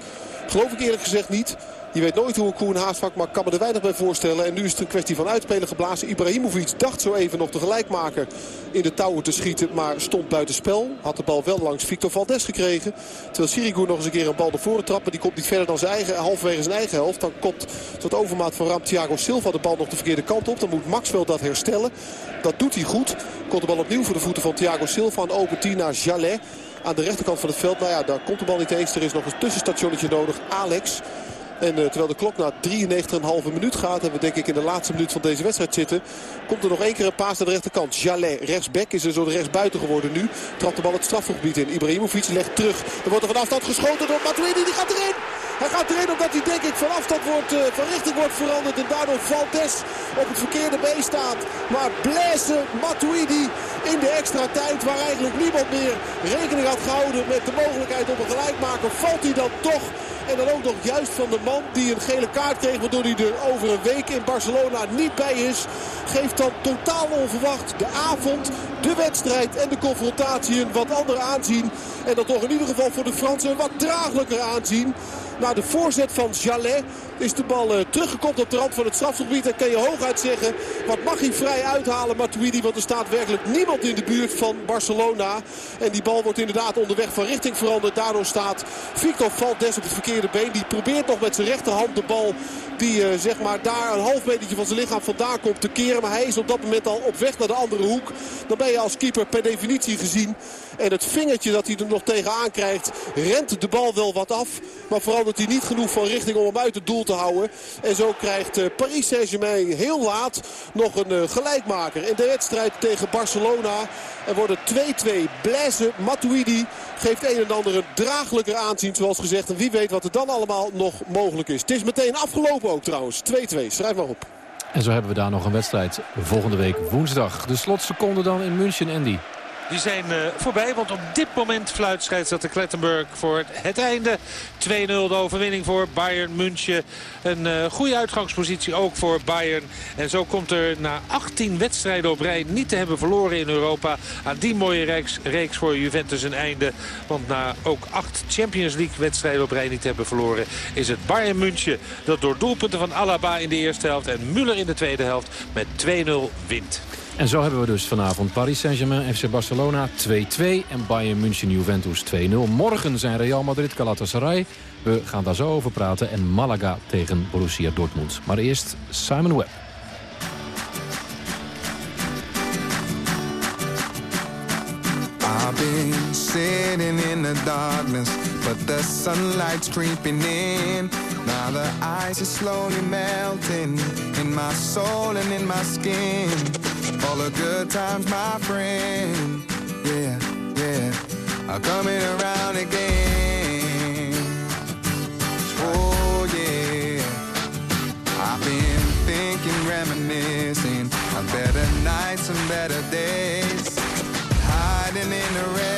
geloof ik eerlijk gezegd niet. Je weet nooit hoe een koe een haas vakt, maar kan me er weinig bij voorstellen. En nu is het een kwestie van uitspelen geblazen. Ibrahimovic dacht zo even nog de gelijkmaker in de touwen te schieten, maar stond buiten spel. Had de bal wel langs Victor Valdes gekregen. Terwijl Sirigu nog eens een keer een bal naar voren trapt, maar die komt niet verder dan zijn eigen, halverwege zijn eigen helft. Dan komt tot overmaat van Ram Thiago Silva de bal nog de verkeerde kant op. Dan moet Maxwell dat herstellen. Dat doet hij goed. Komt de bal opnieuw voor de voeten van Thiago Silva. Een open 10 naar Jallet aan de rechterkant van het veld. Nou ja, daar komt de bal niet eens. Er is nog een tussenstationnetje nodig. Alex en uh, terwijl de klok na 93,5 minuut gaat... en we denk ik in de laatste minuut van deze wedstrijd zitten... komt er nog één keer een paas naar de rechterkant. Jallet, rechtsback, is er zo de rechtsbuiten geworden nu. Trapt de bal het strafgebied in. Ibrahimovic legt terug. Er wordt er van afstand geschoten door Matuidi. Die gaat erin. Hij gaat erin omdat hij denk ik van afstand wordt, uh, van richting wordt veranderd. En daardoor Valdes op het verkeerde been staat. Maar Blaise Matuidi in de extra tijd waar eigenlijk niemand meer rekening had gehouden met de mogelijkheid op een gelijkmaker. Valt hij dan toch en dan ook nog juist van de man die een gele kaart kreeg. Waardoor hij er over een week in Barcelona niet bij is. Geeft dan totaal onverwacht de avond, de wedstrijd en de confrontatie een wat andere aanzien. En dat toch in ieder geval voor de Fransen een wat draaglijker aanzien. Na de voorzet van Jallet is de bal uh, teruggekomen op de rand van het strafgebied. En kan je hooguit zeggen, wat mag hij vrij uithalen Matuidi. Want er staat werkelijk niemand in de buurt van Barcelona. En die bal wordt inderdaad onderweg van richting veranderd. Daardoor staat Victor Valdes op het verkeerde been. Die probeert nog met zijn rechterhand de bal die uh, zeg maar daar een half metertje van zijn lichaam vandaan komt te keren. Maar hij is op dat moment al op weg naar de andere hoek. Dan ben je als keeper per definitie gezien. En het vingertje dat hij er nog tegenaan krijgt rent de bal wel wat af. Maar verandert hij niet genoeg van richting om hem uit het doel te houden. En zo krijgt uh, Paris Saint-Germain heel laat nog een uh, gelijkmaker in de wedstrijd tegen Barcelona. Er wordt 2-2. Blaise Matuidi geeft een en ander een draaglijker aanzien zoals gezegd. En wie weet wat er dan allemaal nog mogelijk is. Het is meteen afgelopen ook trouwens. 2-2. Schrijf maar op. En zo hebben we daar nog een wedstrijd volgende week woensdag. De slotseconde dan in München, Andy. Die zijn uh, voorbij, want op dit moment fluit scheidsrechter Klettenburg voor het einde. 2-0 de overwinning voor Bayern München. Een uh, goede uitgangspositie ook voor Bayern. En zo komt er na 18 wedstrijden op rij niet te hebben verloren in Europa... aan die mooie reeks, reeks voor Juventus een einde. Want na ook 8 Champions League wedstrijden op rij niet te hebben verloren... is het Bayern München dat door doelpunten van Alaba in de eerste helft... en Müller in de tweede helft met 2-0 wint. En zo hebben we dus vanavond Paris Saint-Germain, FC Barcelona 2-2 en Bayern München Juventus 2-0. Morgen zijn Real Madrid Galatasaray. We gaan daar zo over praten. En Malaga tegen Borussia Dortmund. Maar eerst Simon Webb. Been sitting in the darkness, but the sunlight's creeping in. Now the ice is slowly melting in my soul and in my skin. All the good times, my friend, yeah, yeah, are coming around again. Oh yeah, I've been thinking, reminiscing of better nights and better days, hiding in the refuge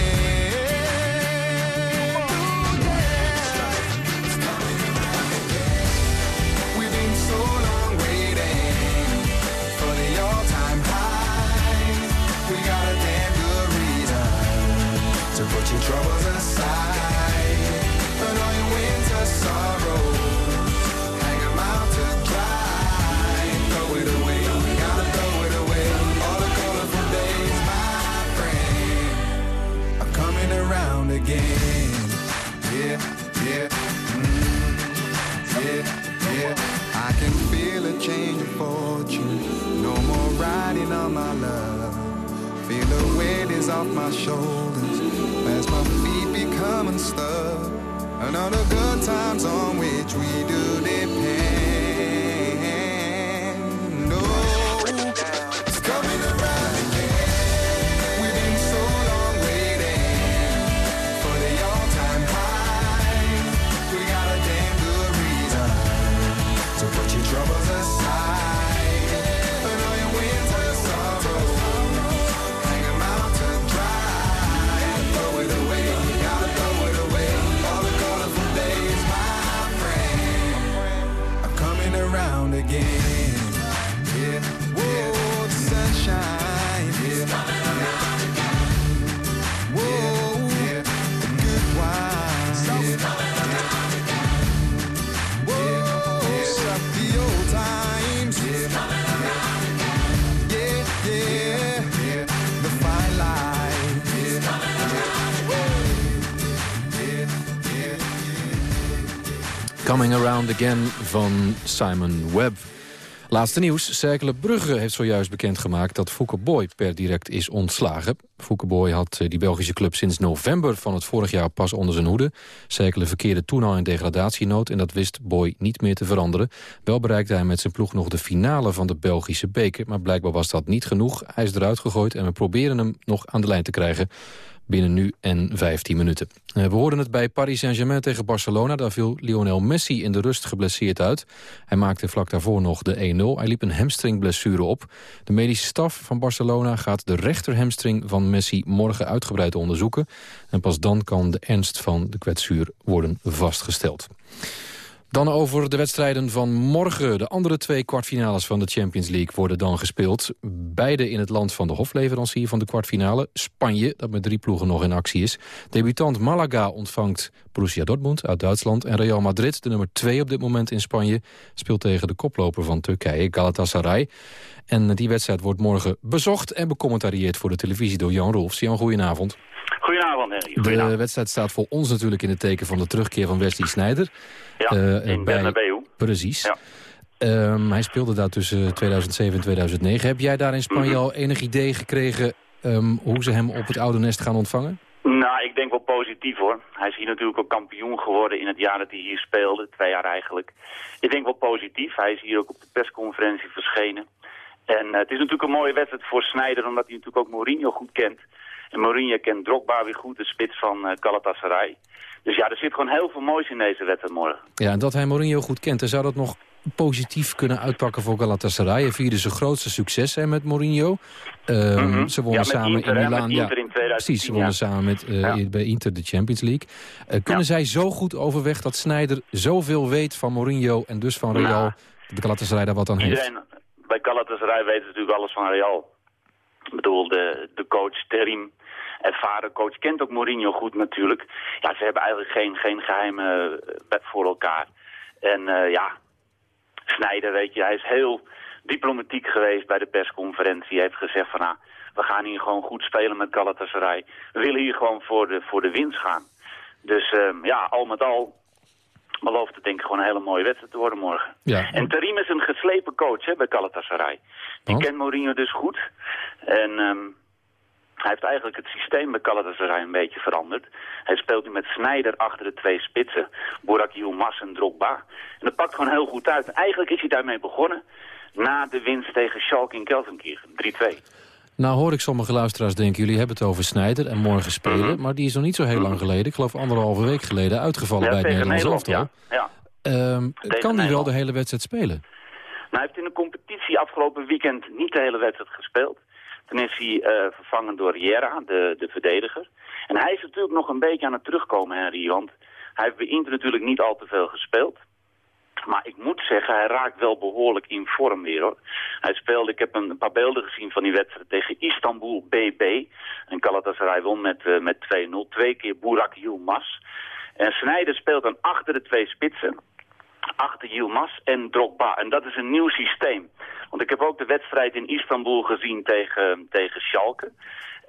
Troubles aside. And all your winter sorrows, out to dry. Throw it away, gotta throw it away. All the colorful days, my friend, are coming around again. Yeah, yeah. mm, yeah, yeah. I can feel a change of fortune. No more riding on my love. Feel the weight is off my shoulders become unstuck. And all the good times on which we do depend. Coming Around Again van Simon Webb. Laatste nieuws. Cercle Brugge heeft zojuist bekendgemaakt dat Fouke Boy per direct is ontslagen. Fouke Boy had eh, die Belgische club sinds november van het vorig jaar pas onder zijn hoede. Cercle verkeerde toen al in degradatienood en dat wist Boy niet meer te veranderen. Wel bereikte hij met zijn ploeg nog de finale van de Belgische beker, maar blijkbaar was dat niet genoeg. Hij is eruit gegooid en we proberen hem nog aan de lijn te krijgen binnen nu en 15 minuten. Eh, We hoorden het bij Paris Saint-Germain tegen Barcelona. Daar viel Lionel Messi in de rust geblesseerd uit. Hij maakte vlak daarvoor nog de 1-0. Hij liep een hamstringblessure op. De medische staf van Barcelona gaat de rechterhamstring van Messi morgen uitgebreid onderzoeken. En pas dan kan de ernst van de kwetsuur worden vastgesteld. Dan over de wedstrijden van morgen. De andere twee kwartfinales van de Champions League worden dan gespeeld. Beide in het land van de hofleverancier van de kwartfinale. Spanje, dat met drie ploegen nog in actie is. Debutant Malaga ontvangt Borussia Dortmund uit Duitsland. En Real Madrid, de nummer twee op dit moment in Spanje... speelt tegen de koploper van Turkije, Galatasaray. En die wedstrijd wordt morgen bezocht en becommentarieerd voor de televisie door Jan Rolfs. Jan, goedenavond. De wedstrijd staat voor ons natuurlijk in het teken van de terugkeer van Wesley Sneijder. Ja, Eh, in bij- Bernabeu. Precies. Ja. Ehm, hij speelde daar tussen 2007 en 2009. Heb jij daar in Spanje Mhm. al enig idee gekregen ehm, hoe ze hem op het oude nest gaan ontvangen? Nou, ik denk wel positief hoor. Hij is hier natuurlijk ook kampioen geworden in het jaar dat hij hier speelde. Twee jaar eigenlijk. Ik denk wel positief. Hij is hier ook op de persconferentie verschenen. En eh, het is natuurlijk een mooie wedstrijd voor Sneijder, omdat hij natuurlijk ook Mourinho goed kent. En Mourinho kent Drogba weer goed, de spits van eh Galatasaray. Dus ja, er zit gewoon heel veel moois in deze wedstrijd morgen. Ja, en dat hij Mourinho goed kent, en zou dat nog positief kunnen uitpakken voor Galatasaray? Hij vierde zijn grootste succes hè, met Mourinho. Mhm. Ze wonnen Ja, samen Inter, in Milaan. Inter in 2010, precies, ze wonnen ja. samen met, eh, Ja. bij Inter de Champions League. Eh, kunnen Ja. zij zo goed overweg dat Sneijder zoveel weet van Mourinho... en dus van Real, Nou, dat Galatasaray daar wat aan heeft? Bij Galatasaray weet natuurlijk alles van Real. Ik bedoel, de, de coach Terim, ervaren coach, kent ook Mourinho goed natuurlijk. Ja, ze hebben eigenlijk geen, geen geheime eh, voor elkaar. En eh, ja, Snijder, weet je, hij is heel diplomatiek geweest bij de persconferentie. Hij heeft gezegd van, nou, we gaan hier gewoon goed spelen met Galatasaray. We willen hier gewoon voor de, voor de winst gaan. Dus ehm, ja, al met al belooft het denk ik gewoon een hele mooie wedstrijd te worden morgen. Ja. En Terim is een geslepen coach hè, bij Galatasaray. Die Want? kent Mourinho dus goed. En ehm, hij heeft eigenlijk het systeem bij Galatasaray een beetje veranderd. Hij speelt nu met Sneijder achter de twee spitsen. Burak Yilmaz en Drogba. En dat pakt gewoon heel goed uit. Eigenlijk is hij daarmee begonnen na de winst tegen Schalke in Kelsenkirchen. 3-2. Nou hoor ik sommige luisteraars denken, jullie hebben het over Snijder en morgen spelen. Mhm. Maar die is nog niet zo heel lang geleden, ik geloof anderhalve week geleden, uitgevallen bij het Nederlands Nederland, elftal. ja. ja. Ehm, kan die wel de hele wedstrijd spelen? Nou, hij heeft in de competitie afgelopen weekend niet de hele wedstrijd gespeeld. Toen is hij vervangen door Riera, de, de verdediger. En hij is natuurlijk nog een beetje aan het terugkomen, Henry. Want hij heeft bij Inter natuurlijk niet al te veel gespeeld. Maar ik moet zeggen, hij raakt wel behoorlijk in vorm weer hoor. Hij speelde, ik heb een paar beelden gezien van die wedstrijd tegen Istanbul BB. En Galatasaray won met, eh, met 2-0. Twee keer Burak Yilmaz. En Sneijder speelt dan achter de twee spitsen achter Yilmaz en Drogba. En dat is een nieuw systeem. Ik heb ook de wedstrijd in Istanbul gezien tegen, tegen Schalke.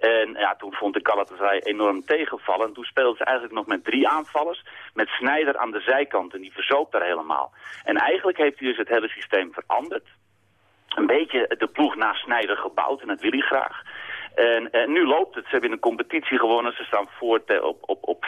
En ja, toen vond ik Galatasaray enorm tegenvallen. En toen speelden ze eigenlijk nog met drie aanvallers. Met Snijder aan de zijkant. En die verzoop daar helemaal. En eigenlijk heeft hij dus het hele systeem veranderd. Een beetje de ploeg na Snijder gebouwd. En dat wil hij graag. En, en nu loopt het. Ze hebben in de competitie gewonnen. Ze staan voor te- op, op, op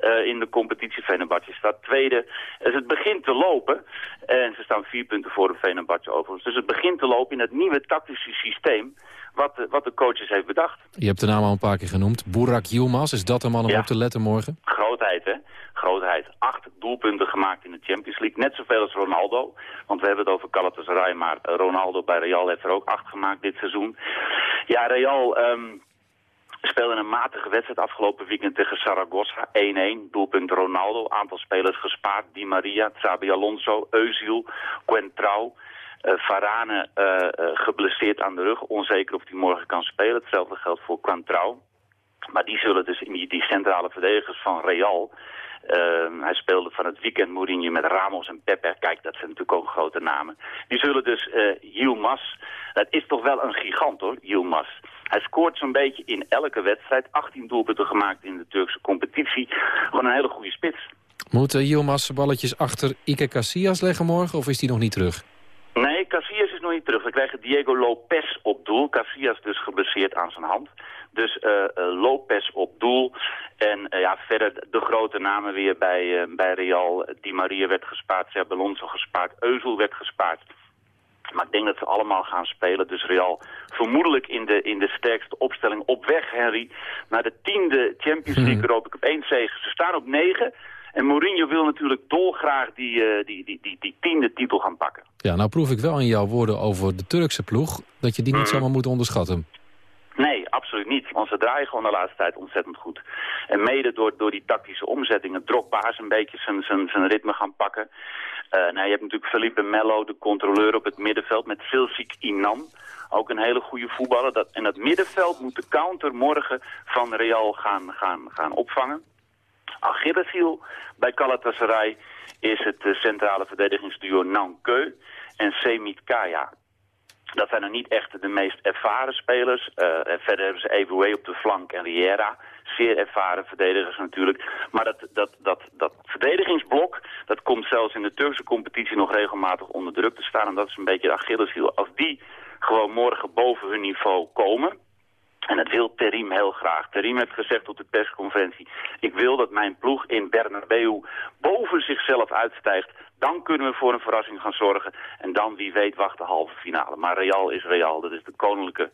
eh, in de competitie. Fenerbahce staat tweede. Dus het begint te lopen. En ze staan vier punten voor de Fenerbahce overigens. Dus het begint te lopen in het nieuwe tactische systeem... wat de, wat de coaches heeft bedacht. Je hebt de naam al een paar keer genoemd. Burak Yilmaz, is dat de man om Ja. op te letten morgen? Grootheid, hè? Grootheid. Acht doelpunten gemaakt in de Champions League. Net zoveel als Ronaldo. Want we hebben het over Galatasaray, maar eh, Ronaldo bij Real heeft er ook acht gemaakt dit seizoen. Ja, Real ehm, speelde een matige wedstrijd afgelopen weekend tegen Saragossa. 1-1, doelpunt Ronaldo. Aantal spelers gespaard. Di Maria, Xabi Alonso, Özil, Quentrao. Eh Varane eh, eh, geblesseerd aan de rug. Onzeker of hij morgen kan spelen. Hetzelfde geldt voor Quentrao. Maar die zullen dus in die, centrale verdedigers van Real... ehm, hij speelde van het weekend Mourinho met Ramos en Pepe. Kijk, dat zijn natuurlijk ook grote namen. Die zullen dus eh Yilmaz... Dat is toch wel een gigant hoor, Yilmaz. Hij scoort zo'n beetje in elke wedstrijd. 18 doelpunten gemaakt in de Turkse competitie. Gewoon een hele goede spits. Moeten Yilmaz balletjes achter Ike Casillas leggen morgen of is die nog niet terug? Nog niet terug. We krijgen Diego Lopez op doel. Casillas dus geblesseerd aan zijn hand. Dus uh, Lopez op doel. En uh, ja, verder de grote namen weer bij, bij Real. Di Maria werd gespaard, Alonso gespaard, Euzel werd gespaard. Maar ik denk dat ze allemaal gaan spelen. Dus Real vermoedelijk in de, in de sterkste opstelling op weg, Henry. Naar de tiende Champions League Europa Cup 1 zegen. Ze staan op negen. En Mourinho wil natuurlijk dolgraag die, uh, die, die, die, die tiende titel gaan pakken. Ja, nou proef ik wel in jouw woorden over de Turkse ploeg... dat je die niet zomaar moet onderschatten. Nee, absoluut niet. Want ze draaien gewoon de laatste tijd ontzettend goed. En mede door, door die tactische omzettingen. Drogba is een beetje zijn, zijn, zijn ritme gaan pakken. Uh, nou, je hebt natuurlijk Felipe Mello, de controleur op het middenveld... met Silsik Inan, ook een hele goede voetballer. Dat, en dat middenveld moet de counter morgen van Real gaan, gaan, gaan opvangen. Achilleshiel bij Galatasaray is het uh, centrale verdedigingsduo Nankeu en Semit Kaya. Dat zijn er niet echt de meest ervaren spelers. Uh, verder hebben ze Evoué op de flank en Riera. Zeer ervaren verdedigers natuurlijk. Maar dat, dat, dat, dat verdedigingsblok, dat komt zelfs in de Turkse competitie nog regelmatig onder druk te staan. En dat is een beetje de Achilleshiel. Als die gewoon morgen boven hun niveau komen... En dat wil Terim heel graag. Terim heeft gezegd op de persconferentie... ik wil dat mijn ploeg in Bernabeu boven zichzelf uitstijgt. Dan kunnen we voor een verrassing gaan zorgen. En dan, wie weet, wacht de halve finale. Maar Real is Real. Dat is de koninklijke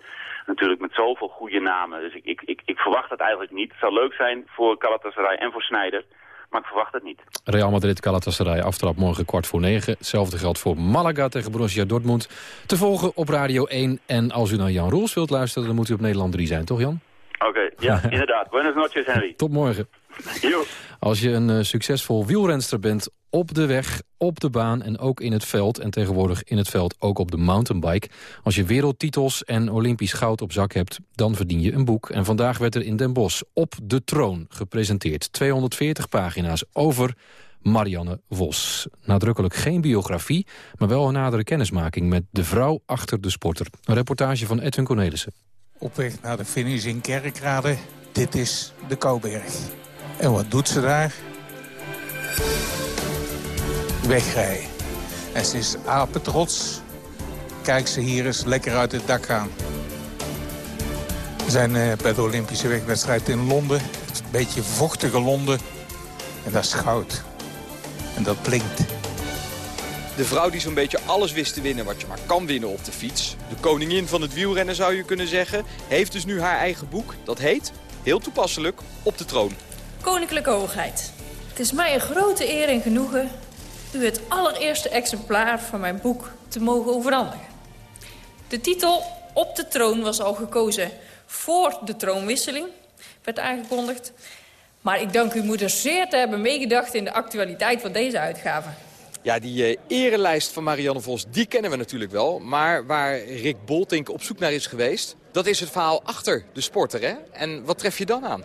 natuurlijk met zoveel goede namen. Dus ik, ik, ik, verwacht het eigenlijk niet. Het zou leuk zijn voor Galatasaray en voor Sneijder. Maar ik verwacht het niet. Real Madrid, Galatasaray, aftrap morgen kwart voor negen. Hetzelfde geldt voor Malaga tegen Borussia Dortmund. Te volgen op Radio 1. En als u naar Jan Roels wilt luisteren, dan moet u op Nederland 3 zijn, toch Jan? Oké, okay, ja, inderdaad. Buenos noches, Henry. Tot morgen. Yo. Als je een uh, succesvol wielrenster bent op de weg, op de baan en ook in het veld... en tegenwoordig in het veld ook op de mountainbike... als je wereldtitels en olympisch goud op zak hebt, dan verdien je een boek. En vandaag werd er in Den Bosch op de troon gepresenteerd. 240 pagina's over Marianne Vos. Nadrukkelijk geen biografie, maar wel een nadere kennismaking... met de vrouw achter de sporter. Een reportage van Edwin Cornelissen. Op weg naar de finish in Kerkrade. Dit is de Kouberg. En wat doet ze daar? Wegrijden. En ze is apetrots. Kijk ze hier eens lekker uit het dak gaan. We zijn uh, bij de Olympische wegwedstrijd in Londen. Een beetje vochtige Londen. En dat is goud. En dat blinkt. De vrouw die zo'n beetje alles wist te winnen wat je maar kan winnen op de fiets. De koningin van het wielrennen zou je kunnen zeggen. Heeft dus nu haar eigen boek. Dat heet, heel toepasselijk, Op de troon. Koninklijke Hoogheid. Het is mij een grote eer en genoegen u het allereerste exemplaar van mijn boek te mogen overhandigen. De titel Op de troon was al gekozen voor de troonwisseling, werd aangekondigd. Maar ik dank uw moeder zeer te hebben meegedacht in de actualiteit van deze uitgave. Ja, die uh, erelijst van Marianne Vos, die kennen we natuurlijk wel. Maar waar Rick Boltink op zoek naar is geweest... dat is het verhaal achter de sporter, hè? En wat tref je dan aan?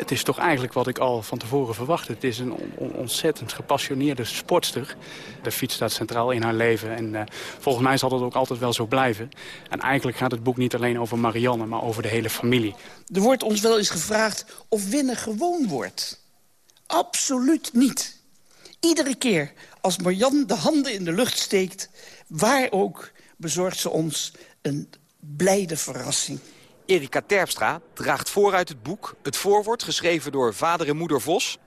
Het is toch eigenlijk wat ik al van tevoren verwachtte. Het is een on ontzettend gepassioneerde sportster. De fiets staat centraal in haar leven en uh, volgens mij zal dat ook altijd wel zo blijven. En eigenlijk gaat het boek niet alleen over Marianne, maar over de hele familie. Er wordt ons wel eens gevraagd of winnen gewoon wordt. Absoluut niet. Iedere keer als Marianne de handen in de lucht steekt... waar ook bezorgt ze ons een blijde verrassing. Erika Terpstra draagt vooruit het boek. Het voorwoord, geschreven door vader en moeder Vos.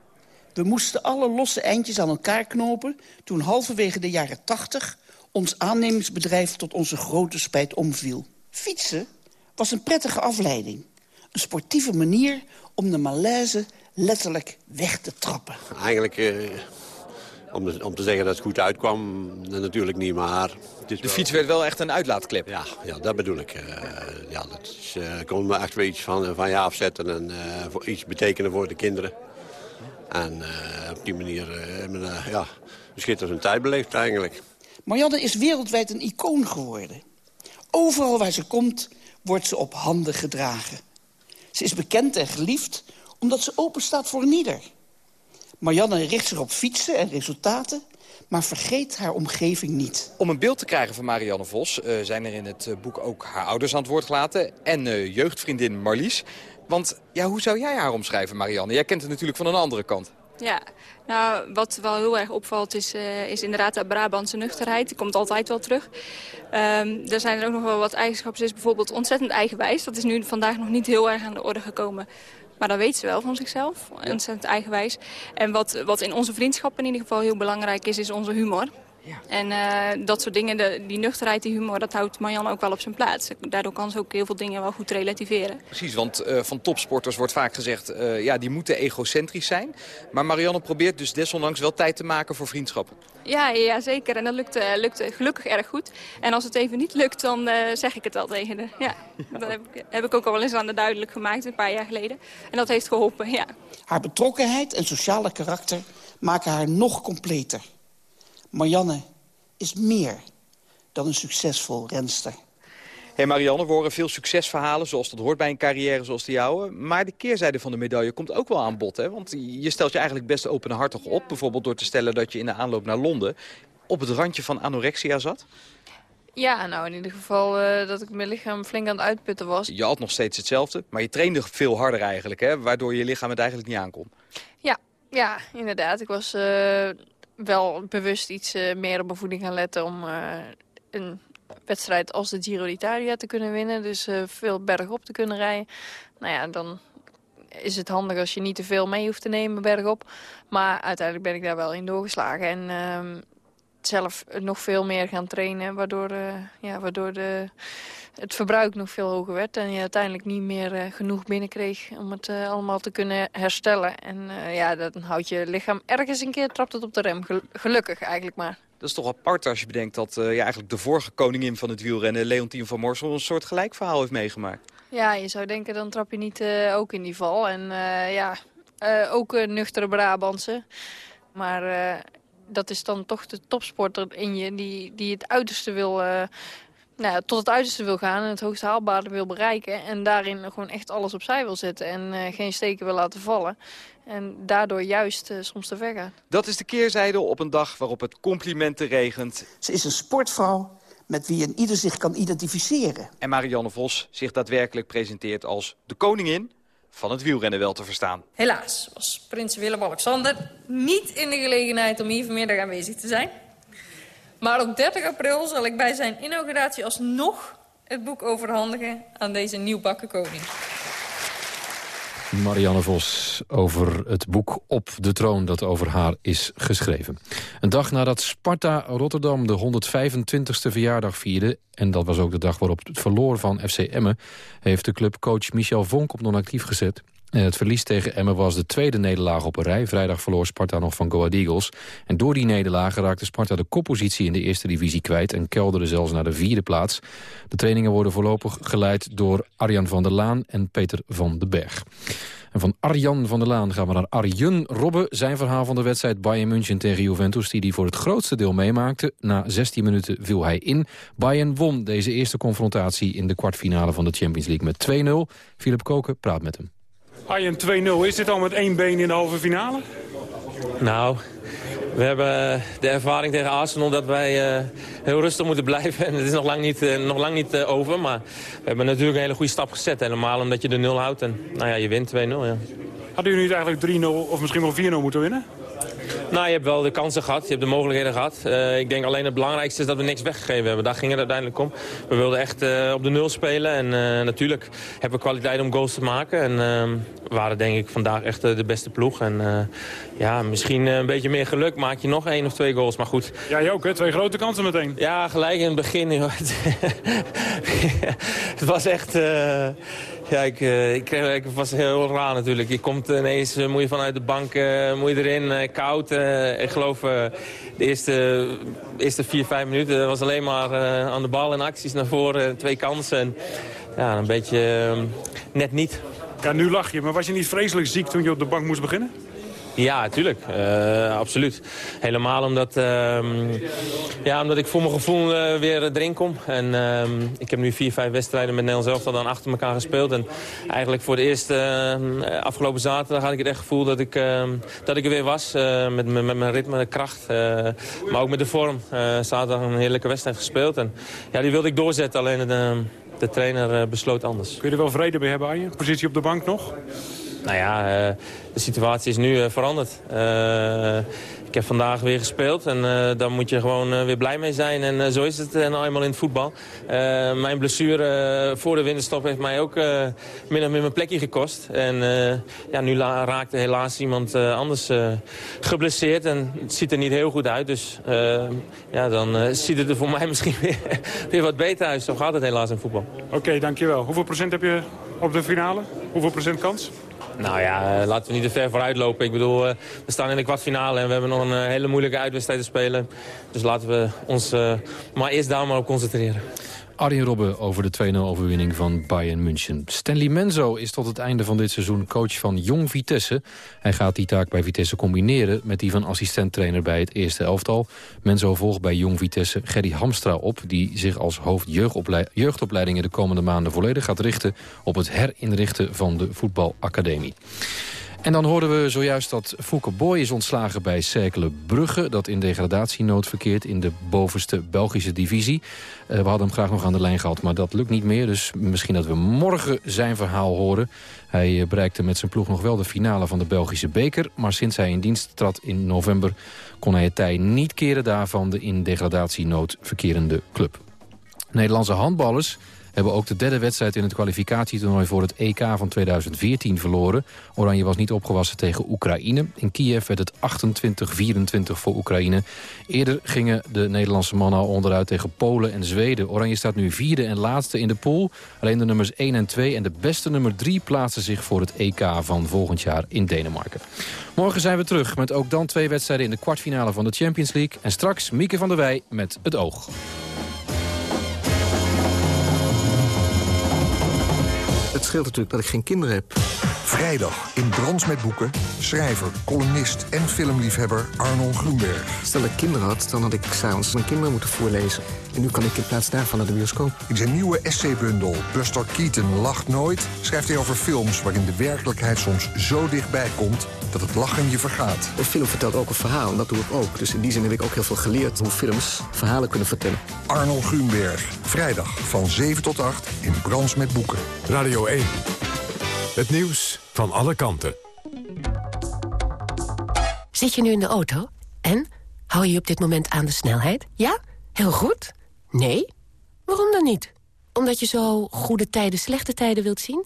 We moesten alle losse eindjes aan elkaar knopen... toen halverwege de jaren tachtig ons aannemingsbedrijf tot onze grote spijt omviel. Fietsen was een prettige afleiding. Een sportieve manier om de malaise letterlijk weg te trappen. Eigenlijk... Uh om, de, om te zeggen dat het goed uitkwam, natuurlijk niet, maar... De fiets werd wel echt een uitlaatklep? Ja, ja dat bedoel ik. Uh, ja, dat is, uh, kon me echt weer iets van, van je afzetten en uh, voor iets betekenen voor de kinderen. En op die manier hebben we ja, een schitterende tijd beleefd eigenlijk. Marianne is wereldwijd een icoon geworden. Overal waar ze komt, wordt ze op handen gedragen. Ze is bekend en geliefd omdat ze open staat voor een ieder. Marianne richt zich op fietsen en resultaten maar vergeet haar omgeving niet. Om een beeld te krijgen van Marianne Vos... Uh, zijn er in het uh, boek ook haar ouders aan het woord gelaten... en uh, jeugdvriendin Marlies. Want ja, hoe zou jij haar omschrijven, Marianne? Jij kent het natuurlijk van een andere kant. Ja, nou, wat wel heel erg opvalt is, uh, is inderdaad de Brabantse nuchterheid. Die komt altijd wel terug. Um, er zijn er ook nog wel wat eigenschappen. Ze is bijvoorbeeld ontzettend eigenwijs. Dat is nu vandaag nog niet heel erg aan de orde gekomen. Maar dat weet ze wel van zichzelf. Ontzettend eigenwijs. En wat, wat in onze vriendschap in ieder geval heel belangrijk is, is onze humor. Ja. En uh, dat soort dingen, de, die nuchterheid, die humor, dat houdt Marianne ook wel op zijn plaats. Daardoor kan ze ook heel veel dingen wel goed relativeren. Precies, want uh, van topsporters wordt vaak gezegd, uh, ja, die moeten egocentrisch zijn. Maar Marianne probeert dus desondanks wel tijd te maken voor vriendschappen. Ja, ja zeker. En dat lukt, lukt gelukkig erg goed. En als het even niet lukt, dan zeg ik het wel tegen haar. Ja, dat heb ik, heb ik ook al wel eens aan de duidelijk gemaakt, een paar jaar geleden. En dat heeft geholpen, ja. Haar betrokkenheid en sociale karakter maken haar nog completer. Marianne is meer dan een succesvol renster. Hey Marianne, we horen veel succesverhalen zoals dat hoort bij een carrière zoals de jouwe. Maar de keerzijde van de medaille komt ook wel aan bod. Hè? Want je stelt je eigenlijk best openhartig op. Bijvoorbeeld door te stellen dat je in de aanloop naar Londen op het randje van anorexia zat. Ja, nou in ieder geval uh, dat ik mijn lichaam flink aan het uitputten was. Je had nog steeds hetzelfde, maar je trainde veel harder eigenlijk. Hè? Waardoor je lichaam het eigenlijk niet aankon. Ja, ja inderdaad. Ik was... Uh wel bewust iets uh, meer op mijn voeding gaan letten om uh, een wedstrijd als de Giro d'Italia te kunnen winnen. Dus uh, veel bergop te kunnen rijden. Nou ja, dan is het handig als je niet te veel mee hoeft te nemen bergop. Maar uiteindelijk ben ik daar wel in doorgeslagen. En ehm, zelf nog veel meer gaan trainen, waardoor, ja, waardoor de het verbruik nog veel hoger werd. En je uiteindelijk niet meer uh, genoeg binnenkreeg om het uh, allemaal te kunnen herstellen. En uh, ja, dan houdt je lichaam ergens een keer, trapt het op de rem. Gelukkig eigenlijk maar. Dat is toch apart als je bedenkt dat ja, eigenlijk de vorige koningin van het wielrennen, Leontien van Morsel, een soort gelijk verhaal heeft meegemaakt. Ja, je zou denken, dan trap je niet ook in die val. En ja, ook nuchtere Brabantse. Maar dat is dan toch de topsporter in je die, die het uiterste wil nou, tot het uiterste wil gaan en het hoogst haalbare wil bereiken. En daarin gewoon echt alles opzij wil zetten en uh, geen steken wil laten vallen. En daardoor juist uh, soms te ver gaan. Dat is de keerzijde op een dag waarop het complimenten regent. Ze is een sportvrouw met wie een ieder zich kan identificeren. En Marianne Vos zich daadwerkelijk presenteert als de koningin van het wielrennen wel te verstaan. Helaas was prins Willem-Alexander niet in de gelegenheid om hier vanmiddag aanwezig te zijn. Maar op 30 april zal ik bij zijn inauguratie alsnog het boek overhandigen aan deze nieuwbakken koning. Marianne Vos over het boek Op de Troon dat over haar is geschreven. Een dag nadat Sparta Rotterdam de 125ste verjaardag vierde... en dat was ook de dag waarop het verloor van FC Emmen... heeft de clubcoach Michel Vonk op non-actief gezet. Het verlies tegen Emmen was de tweede nederlaag op een rij. Vrijdag verloor Sparta nog van Go Ahead Eagles. En door die nederlaag raakte Sparta de koppositie in de eerste divisie kwijt... en kelderde zelfs naar de vierde plaats. De trainingen worden voorlopig geleid door Arjan van der Laan en Peter van den Berg. En van Arjan van der Laan gaan we naar Arjen Robben. Zijn verhaal van de wedstrijd Bayern München tegen Juventus... die hij voor het grootste deel meemaakte. Na 16 minuten viel hij in. Bayern won deze eerste confrontatie in de kwartfinale van de Champions League met 2-0. Philip Koken praat met hem. Arjen 2-0, is dit al met één been in de halve finale? Nou, we hebben de ervaring tegen Arsenal dat wij uh, heel rustig moeten blijven. En het is nog lang niet, uh, nog lang niet uh, over, maar we hebben natuurlijk een hele goede stap gezet. Helemaal omdat je de 0 houdt en nou ja, je wint 2-0. Ja. Hadden jullie het eigenlijk 3-0 of misschien wel 4-0 moeten winnen? Nou, je hebt wel de kansen gehad, je hebt de mogelijkheden gehad. Uh, ik denk alleen het belangrijkste is dat we niks weggegeven hebben. Daar ging het uiteindelijk om. We wilden echt uh, op de nul spelen. En uh, natuurlijk hebben we kwaliteit om goals te maken. En we waren denk ik vandaag echt de beste ploeg. En ja, misschien een beetje meer geluk maak je nog één of twee goals. Maar goed. Ja, jij ook hè? Twee grote kansen meteen. Ja, gelijk in het begin. het was echt... Ja, ik, uh, ik, kreeg, ik was heel raar natuurlijk. Je komt ineens, uh, moet vanuit de bank, uh, moet erin, koud. ik geloof de eerste, eerste vier, vijf minuten was alleen maar aan de bal en acties naar voren. Twee kansen. En, ja, een beetje net niet. Ja, nu lach je. Maar was je niet vreselijk ziek toen je op de bank moest beginnen? Ja, natuurlijk. Uh, absoluut. Helemaal omdat, uh, ja, omdat ik voor mijn gevoel uh, weer erin kom. En uh, ik heb nu vier, vijf wedstrijden met Nederland zelf dan achter elkaar gespeeld. En eigenlijk voor het eerst ehm, afgelopen zaterdag had ik het echt gevoel dat ik, dat ik er weer was. met, met, met, mijn ritme, de kracht. maar ook met de vorm. zaterdag een heerlijke wedstrijd gespeeld. En ja, die wilde ik doorzetten. Alleen de, de trainer besloot anders. Kun je er wel vrede mee hebben, Arjen? Positie op de bank nog? Nou ja, uh, de situatie is nu uh, veranderd. Uh, ik heb vandaag weer gespeeld en daar moet je gewoon weer blij mee zijn. En zo is het nou eenmaal in het voetbal. mijn blessure voor de winterstop heeft mij ook min of meer mijn plekje gekost. En ja, nu raakte helaas iemand anders geblesseerd en het ziet er niet heel goed uit. Dus ja, dan ziet het er voor mij misschien weer, weer wat beter uit. Zo gaat het helaas in voetbal. Oké, dankjewel. Hoeveel procent heb je op de finale? Hoeveel procent kans? Nou ja, eh, laten we niet te ver vooruit lopen. Ik bedoel, eh, we staan in de kwartfinale en we hebben nog een eh, hele moeilijke uitwedstrijd te spelen. Dus laten we ons maar eerst daar maar op concentreren. Arjen Robben over de 2-0-overwinning van Bayern München. Stanley Menzo is tot het einde van dit seizoen coach van Jong Vitesse. Hij gaat die taak bij Vitesse combineren met die van assistenttrainer bij het eerste elftal. Menzo volgt bij Jong Vitesse Gerry Hamstra op... die zich als hoofd jeugdopleidingen de komende maanden volledig gaat richten... op het herinrichten van de voetbalacademie. En dan hoorden we zojuist dat Fouke Boy is ontslagen bij Cercle Brugge... dat in degradatienood verkeert in de bovenste Belgische divisie. Uh, we hadden hem graag nog aan de lijn gehad, maar dat lukt niet meer. Dus misschien dat we morgen zijn verhaal horen. Hij uh, bereikte met zijn ploeg nog wel de finale van de Belgische beker... maar sinds hij in dienst trad in november... kon hij het tij niet keren daarvan de in degradatienood verkerende club. Nederlandse handballers hebben ook de derde wedstrijd in het kwalificatietoernooi voor het EK van 2014 verloren. Oranje was niet opgewassen tegen Oekraïne. In Kiev werd het 28-24 voor Oekraïne. Eerder gingen de Nederlandse mannen al onderuit tegen Polen en Zweden. Oranje staat nu vierde en laatste in de pool. Alleen de nummers 1 en 2 en de beste nummer 3 plaatsen zich voor het EK van volgend jaar in Denemarken. Morgen zijn we terug met ook dan twee wedstrijden in de kwartfinale van de Champions League. En straks Mieke van der Wij met het oog. Het scheelt natuurlijk dat ik geen kinderen heb. Vrijdag in Brans met Boeken. Schrijver, columnist en filmliefhebber Arnold Groenberg. Stel dat ik kinderen had, dan had ik s'avonds mijn kinderen moeten voorlezen. En nu kan ik in plaats daarvan naar de bioscoop. In zijn nieuwe essaybundel Buster Keaton lacht nooit... schrijft hij over films waarin de werkelijkheid soms zo dichtbij komt... dat het lachen je vergaat. Een film vertelt ook een verhaal en dat doe ik ook. Dus in die zin heb ik ook heel veel geleerd hoe films verhalen kunnen vertellen. Arnold Groenberg, vrijdag van 7 tot 8 in Brans met Boeken. Radio 1. Het nieuws van alle kanten. Zit je nu in de auto? En? Hou je op dit moment aan de snelheid? Ja? Heel goed? Nee? Waarom dan niet? Omdat je zo goede tijden, slechte tijden wilt zien?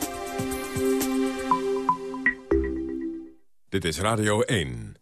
Dit is Radio 1.